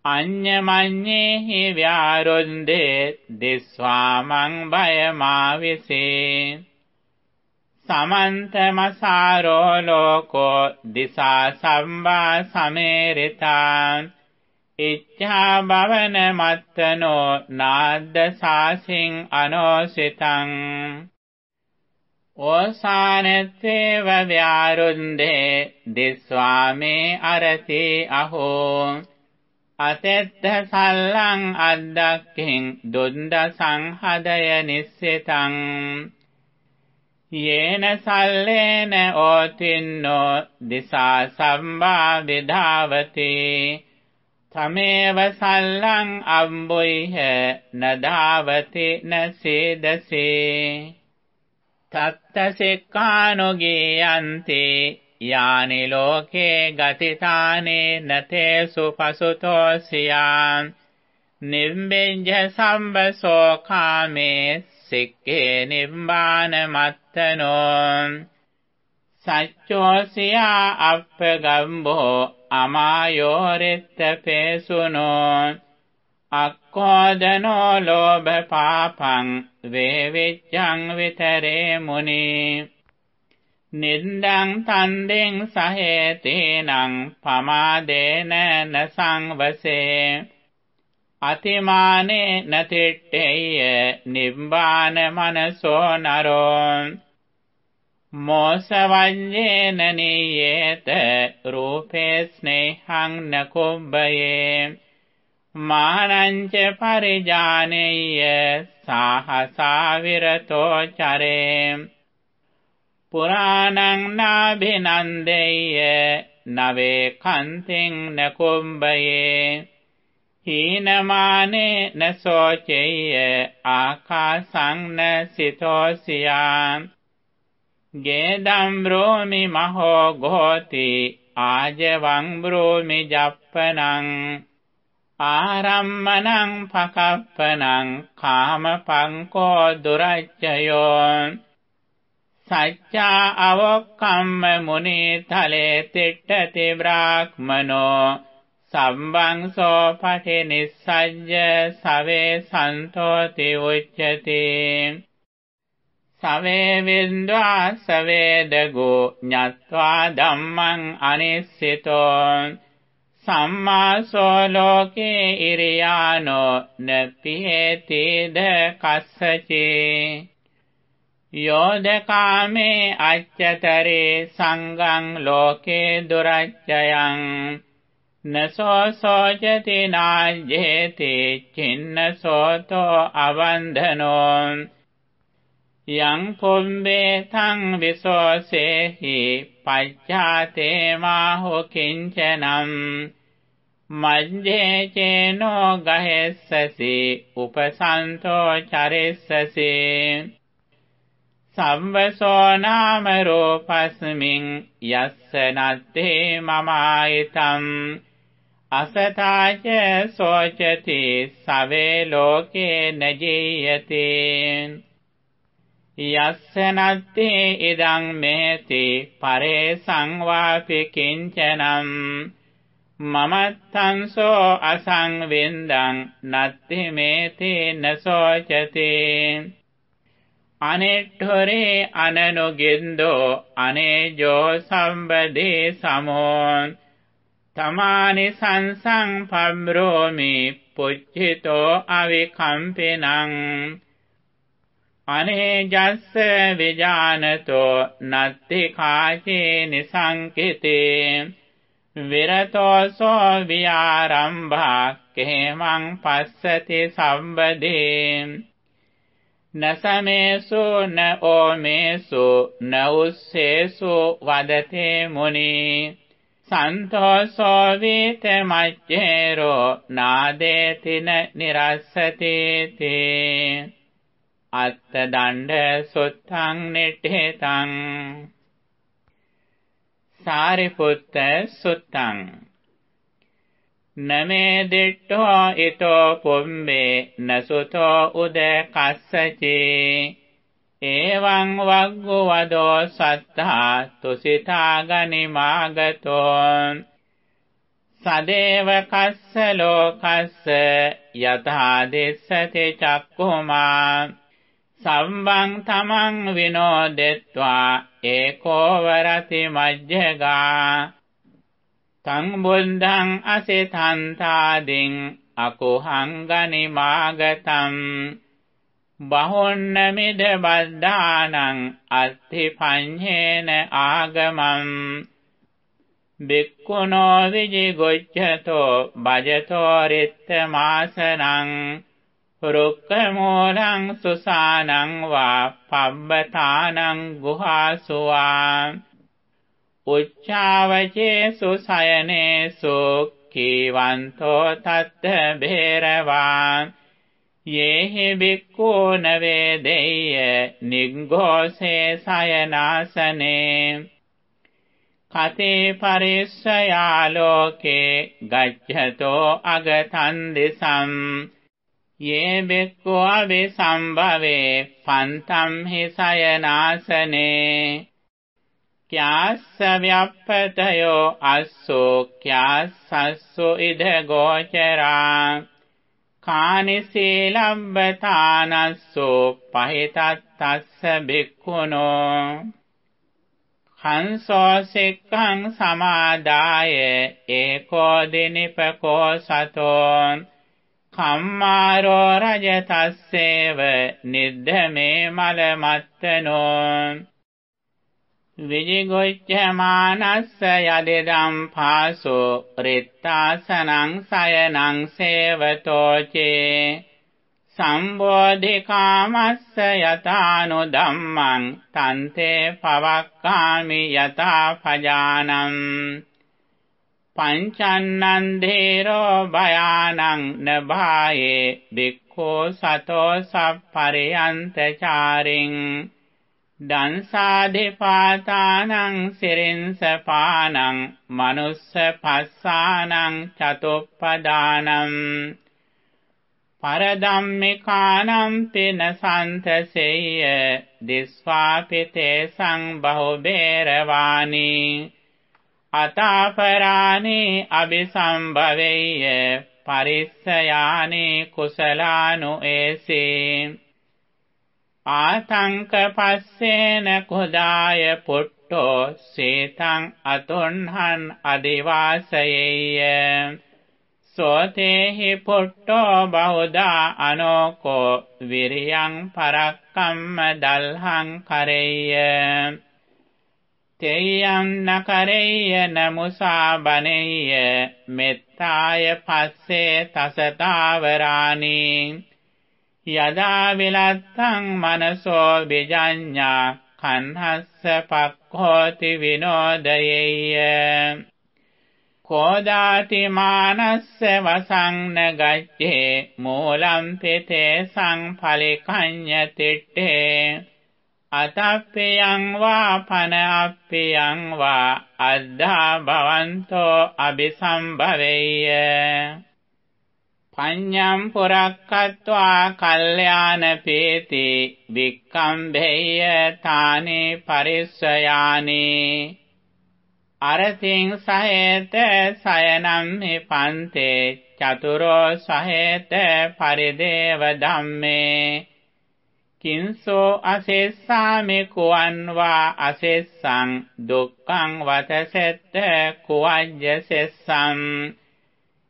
අඤ්ඤමඤ්ඤේහි ව්‍යාරුන්දේ දිස්වාමං භයමාවිසේ සමන්තමසාරෝ ලෝකෝ දිසා සම්බා සමේරිතා ඉච්ඡා භවන මත්තනෝ නාද්ද සාසින් අනෝසිතං ඕසානත්තේව ව්‍යාරුන්දේ දිස්වාමේ අරති අහෝ අතෙත්ත සල්ලං අද්දක්ඛින් දුන්ද සංහදය නිස්සිතං යේන සල්ලේන ඕතින්නෝ දිසා සම්බා විධාවති තමේව සල්ලං අම්බුයිහ නදාවති නසේදසේ තත්තසෙක්කානොගේයන්ති යානි ලෝකේ ගතිතානේ නතේසු පසුතෝසියාන් නිම්බෙන්ජ සම්බසෝ කාමේ සික්කේ නිම්බාන මත්තනෝ සච්චෝසියා අප්පගම්බෝ අමායෝරිත්ත පේසුනෝ. අක්කෝදනෝ ලෝභ පාපං වේවිච්ඡං විතරේ මුනි. නින්දං තන්දෙන් සහේතේනං පමාදේන නසංවසේ. අතිමානේ නතිට්ඨේය නිබ්බාන මනසෝ නරෝ. මෝසවඤ්ඤේන නියේත රූපේ ස්නේහං නකුබ්බයේ මානංච පරිජානෙය්‍ය සාහසා විරතෝ චරේ පුරාණං නාභිනන්දෙය්‍ය නවේ කන්තින් නකුම්බයේ හීනමානේ නසෝචෙය්‍ය ආකාසං නසිතෝසියා ගේදම් බ්‍රෝමි මහෝ ගෝති ආජවං බ්‍රෝමි ජප්පනං ආරම්මනං පකප්පනං කාමපංකෝ දුරච්චයෝ සච්චා අවොක්කම්ම මුනිතලේ තිට්ඨති බ්‍රාහ්මනෝ සම්බංසෝ පටිනිස්සජ්ජ සවේ සන්තෝති උච්චති සවේ වින්ද්වා සවේදගෝ ඤත්වා ධම්මං අනිස්සිතෝ සම්මාසෝ ලෝකේ ඉරියානෝ නප්පිහෙතිද කස්සචේ යෝදකාමේ අච්චතරේ සංගං ලෝකේ දුරච්චයං නසෝ සෝජති නාජ්ජේති චින්නසෝතෝ අවන්ධනෝ යං පුම්බේ තං විසෝසේහි පච්ඡාතේ මාහෝ කිංචනම් මජ්ජේ චේනෝ ගහෙස්සසි උපසන්තෝ චරෙස්සසි සම්වසෝ නාම රූපස්මින් යස්ස නත්තේ මමායිතම් අසතාච සෝචති සවේ ලෝකේ නජීයති යස්ස නත්තේ ඉදං මේති පරේ සංවාපි කිංචනම් මමත්තංසෝ අසංවින්දං නත්ති මේති නසෝචති. අනෙට්ඨොරේ අනනුගින්දෝ අනේජෝ සම්බදේ සමෝ තමානි සංසං පබ්‍රෝමි පුච්චිතෝ අවිකම්පිනං. අනේජස්ස විජානතෝ නත්ති කාචේ නිසංකිතේ. විරතෝසෝ විආරම්භා කේමං පස්සති සම්බදේ. නසමේසු න ඕමේසු න උස්සේසු වදතේ මුනි. සන්තෝසෝ වීත මච්චේරෝ නාදේතින නිරස්සති තේ අත්ත දණ්ඩ සුත්තං නිට්ඨේතං සාරිපුත්ත සුත්තං නමේ දිට්ඨෝ ඊතෝ පුම්බේ නසුතෝ උද කස්සචේ එවං වග්ගු වදෝ සත්තා තුසිතා ගනිමාගතෝ සදේව කස්ස ලෝකස්ස යතහා දෙස්සති චක්කුමා සම්බං තමන් විනෝදෙත්වා ඒකෝ වරති මජ්ජගා තං බුද්ධං අසිතන්තාදින් අකුහං ගනිමාගතම් බහොන්න මිද බද්ධානං අත්ථි පඤ්ඤේන ආගමං බික්කුණෝ විජිගොච්ඡතෝ බජතෝ රිත්ත මාසනං රුක්ක මූලං සුසානං වා පබ්බතානං ගුහාසුවා. උච්චාවචේසු සයනේසු කීවන්තෝ තත්ත බේරවා යේහි බික්ඛූන වේදෙය්‍ය නිග්ඝෝසේ සයනාසනේ. කතේ පරිස්සයා ලෝකේ ගච්ඡතෝ අගතන් දිසම් යේ බෙක්ඛෝ අවිසම්භවේ පන්තම් හි සයනාසනේ ක්‍යාස්ස ව්‍යප්පතයෝ අස්සෝ ක්‍යාස්සස්සු ඉද ගෝචරා කානි සීලබ්බතානස්සෝ පහිතත්තස්ස බික්ඛුනෝ හංසෝ සික්ඛං සමාදාය ඒකෝ දිනිපකෝ සතෝ කම්මාරෝ රජතස්සේව නිද්දමේ මලමත්තනෝ. විජිගොච්ඡමානස්ස යදෙදම් පාසෝ රිත්තාසනං සයනං සේවතෝචේ. සම්බෝධිකාමස්ස යතානු ධම්මං තන්තේ පවක්කාමි යතා පජානං පංචන්නං ධීරෝ භයානං නභායේ බික්ඛෝ සතෝ සප්පරියන්තචාරින් දංසාදිපාතානං සිරින්සපානං මනුස්ස පස්සානං චතුප්පදානං පරදම්මිකානම් පින සන්තසෙය්‍ය දිස්වාපිතේ සංබහුබේරවානි අතාපරානි අபிසම්භවෙය්‍ය පරිස්සයානි කුසලානු ඒසී. ආතංක පස්සේන කුදාය පුට්ටෝ සේතං අතුන්හන් අදිවාසයෙය්‍ය. සෝතේහි පුට්ටෝ බෞදා අනෝකෝ විරියං පරක්කම්ම දල්හං කරෙය්‍ය. තෙයං නකරෙය්‍ය නමුසා බනෙය්‍ය මෙත්තාය පස්සේ තසතාවරාණී යදා විලත්තං මනසෝ විජඤ්ඤා කන්හස්ස පක්ඛෝති විනෝදයෙය්‍ය කෝදාති මානස්ස වසං නගච්ඡේ මූලං පිතේ සංඵලිකඤ්ඤ තිට්ඨේ අතප්පියං වා පන අප්පියං වා අද්ධා භවන්තෝ අபிසම්භවෙය්‍ය. පඤ්ඤම් පුරක්කත්වා කල්යාණ පීති වික්කම්භේය තානේ පරිස්සයානේ. අරතින් සහේත සයනම් පන්තේ චතුරෝ සහේත පරිදේව ධම්මේ. කිංසෝ අසෙස්සාමි කුවන්වා අසෙස්සං දුක්ඛං වතසෙත්ත කුවජ්ජ සෙස්සං.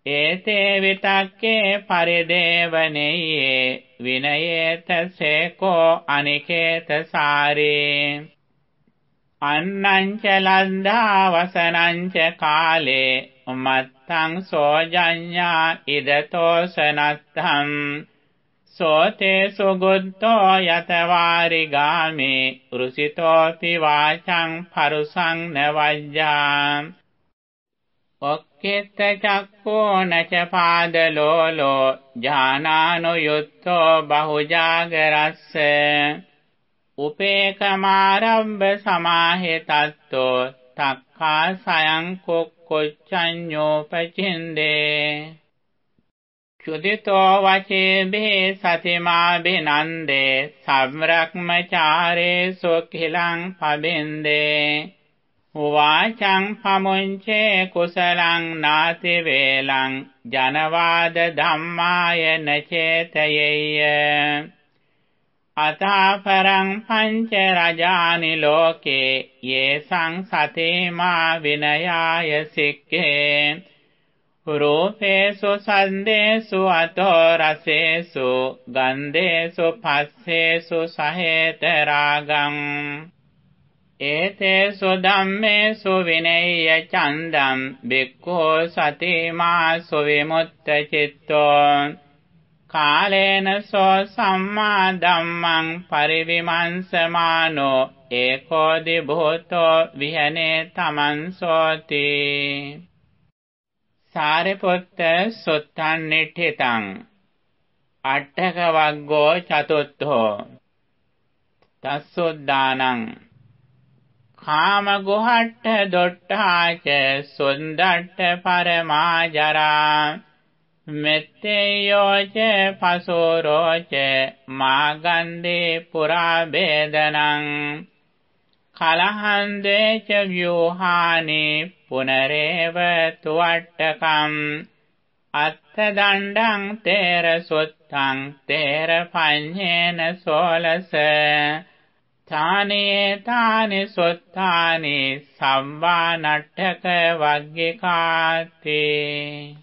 ඒතේ විතක්කේ පරිදේවනෙයේ විනයේත සේකෝ අනිකේත සාරේ. අන්නං ච ලද්දා වසනං ච කාලේ මත්තං සෝජඤ්ඤා ඉදතෝසනත්තං සෝතේ සුගුත්තෝ යතවාරිගාමේ රුසිතෝපි වාචං පරුසං නවජ්ජා ඔක්කෙත්ත චක්කෝ නච පාදලෝලෝ ඥානානුයුත්තෝ බහුජාගරස්ස. උපේකමාරම්භ සමාහෙතත්තෝ තක්ඛා සයං කොක්කොච්චඤ්ඤෝපචින්දේ චුදිතෝ වචේ බේ සතිමා බිනන්දේ සම්රක්මචාරේ සොඛිලං පබෙන්දේ. වාචං පමුංචේ කුසලං නාති වේලං ජනවාද ධම්මාය නචේතයෙය. අතාපරං පංච රජානි ලෝකේ යේසං සතේමා විනයාය සික්කේ රූපේසු සන්දේසු අතෝ රසේසු ගන්ධේසු පස්සේසු සහේත රාගං ඒතේසු ධම්මේසු විනේය චන්දම් බික්ඛෝ සතිමාසු විමුක්ත චිත්තෝ. කාලේන සෝ සම්මා ධම්මං පරිවිමංසමානෝ. ඒකෝදි භූතෝ විහනේ තමන් සෝති. සාරිපුත්ත සුත්තං නිඨිතං අට්ඨක වග්ගෝ චතුත්ථෝ තස්සුද්දානං කාම ගුහට්ඨ දොට්ඨාච සුන්දට්ඨ පරමාජරා මෙත්තේයෝච පසෝරෝච මාගන්දේ පුරා බේදනං කලහන්දේච ව්‍යෝහානි පුනරේව තුවට්ටකම් අත්ථ දණ්ඩං තේර සුත්තං තේර පඤ්ඤේන සෝලස තානේ තානි සුත්තානි සම්බා නට්ඨක වග්ගිකාතේ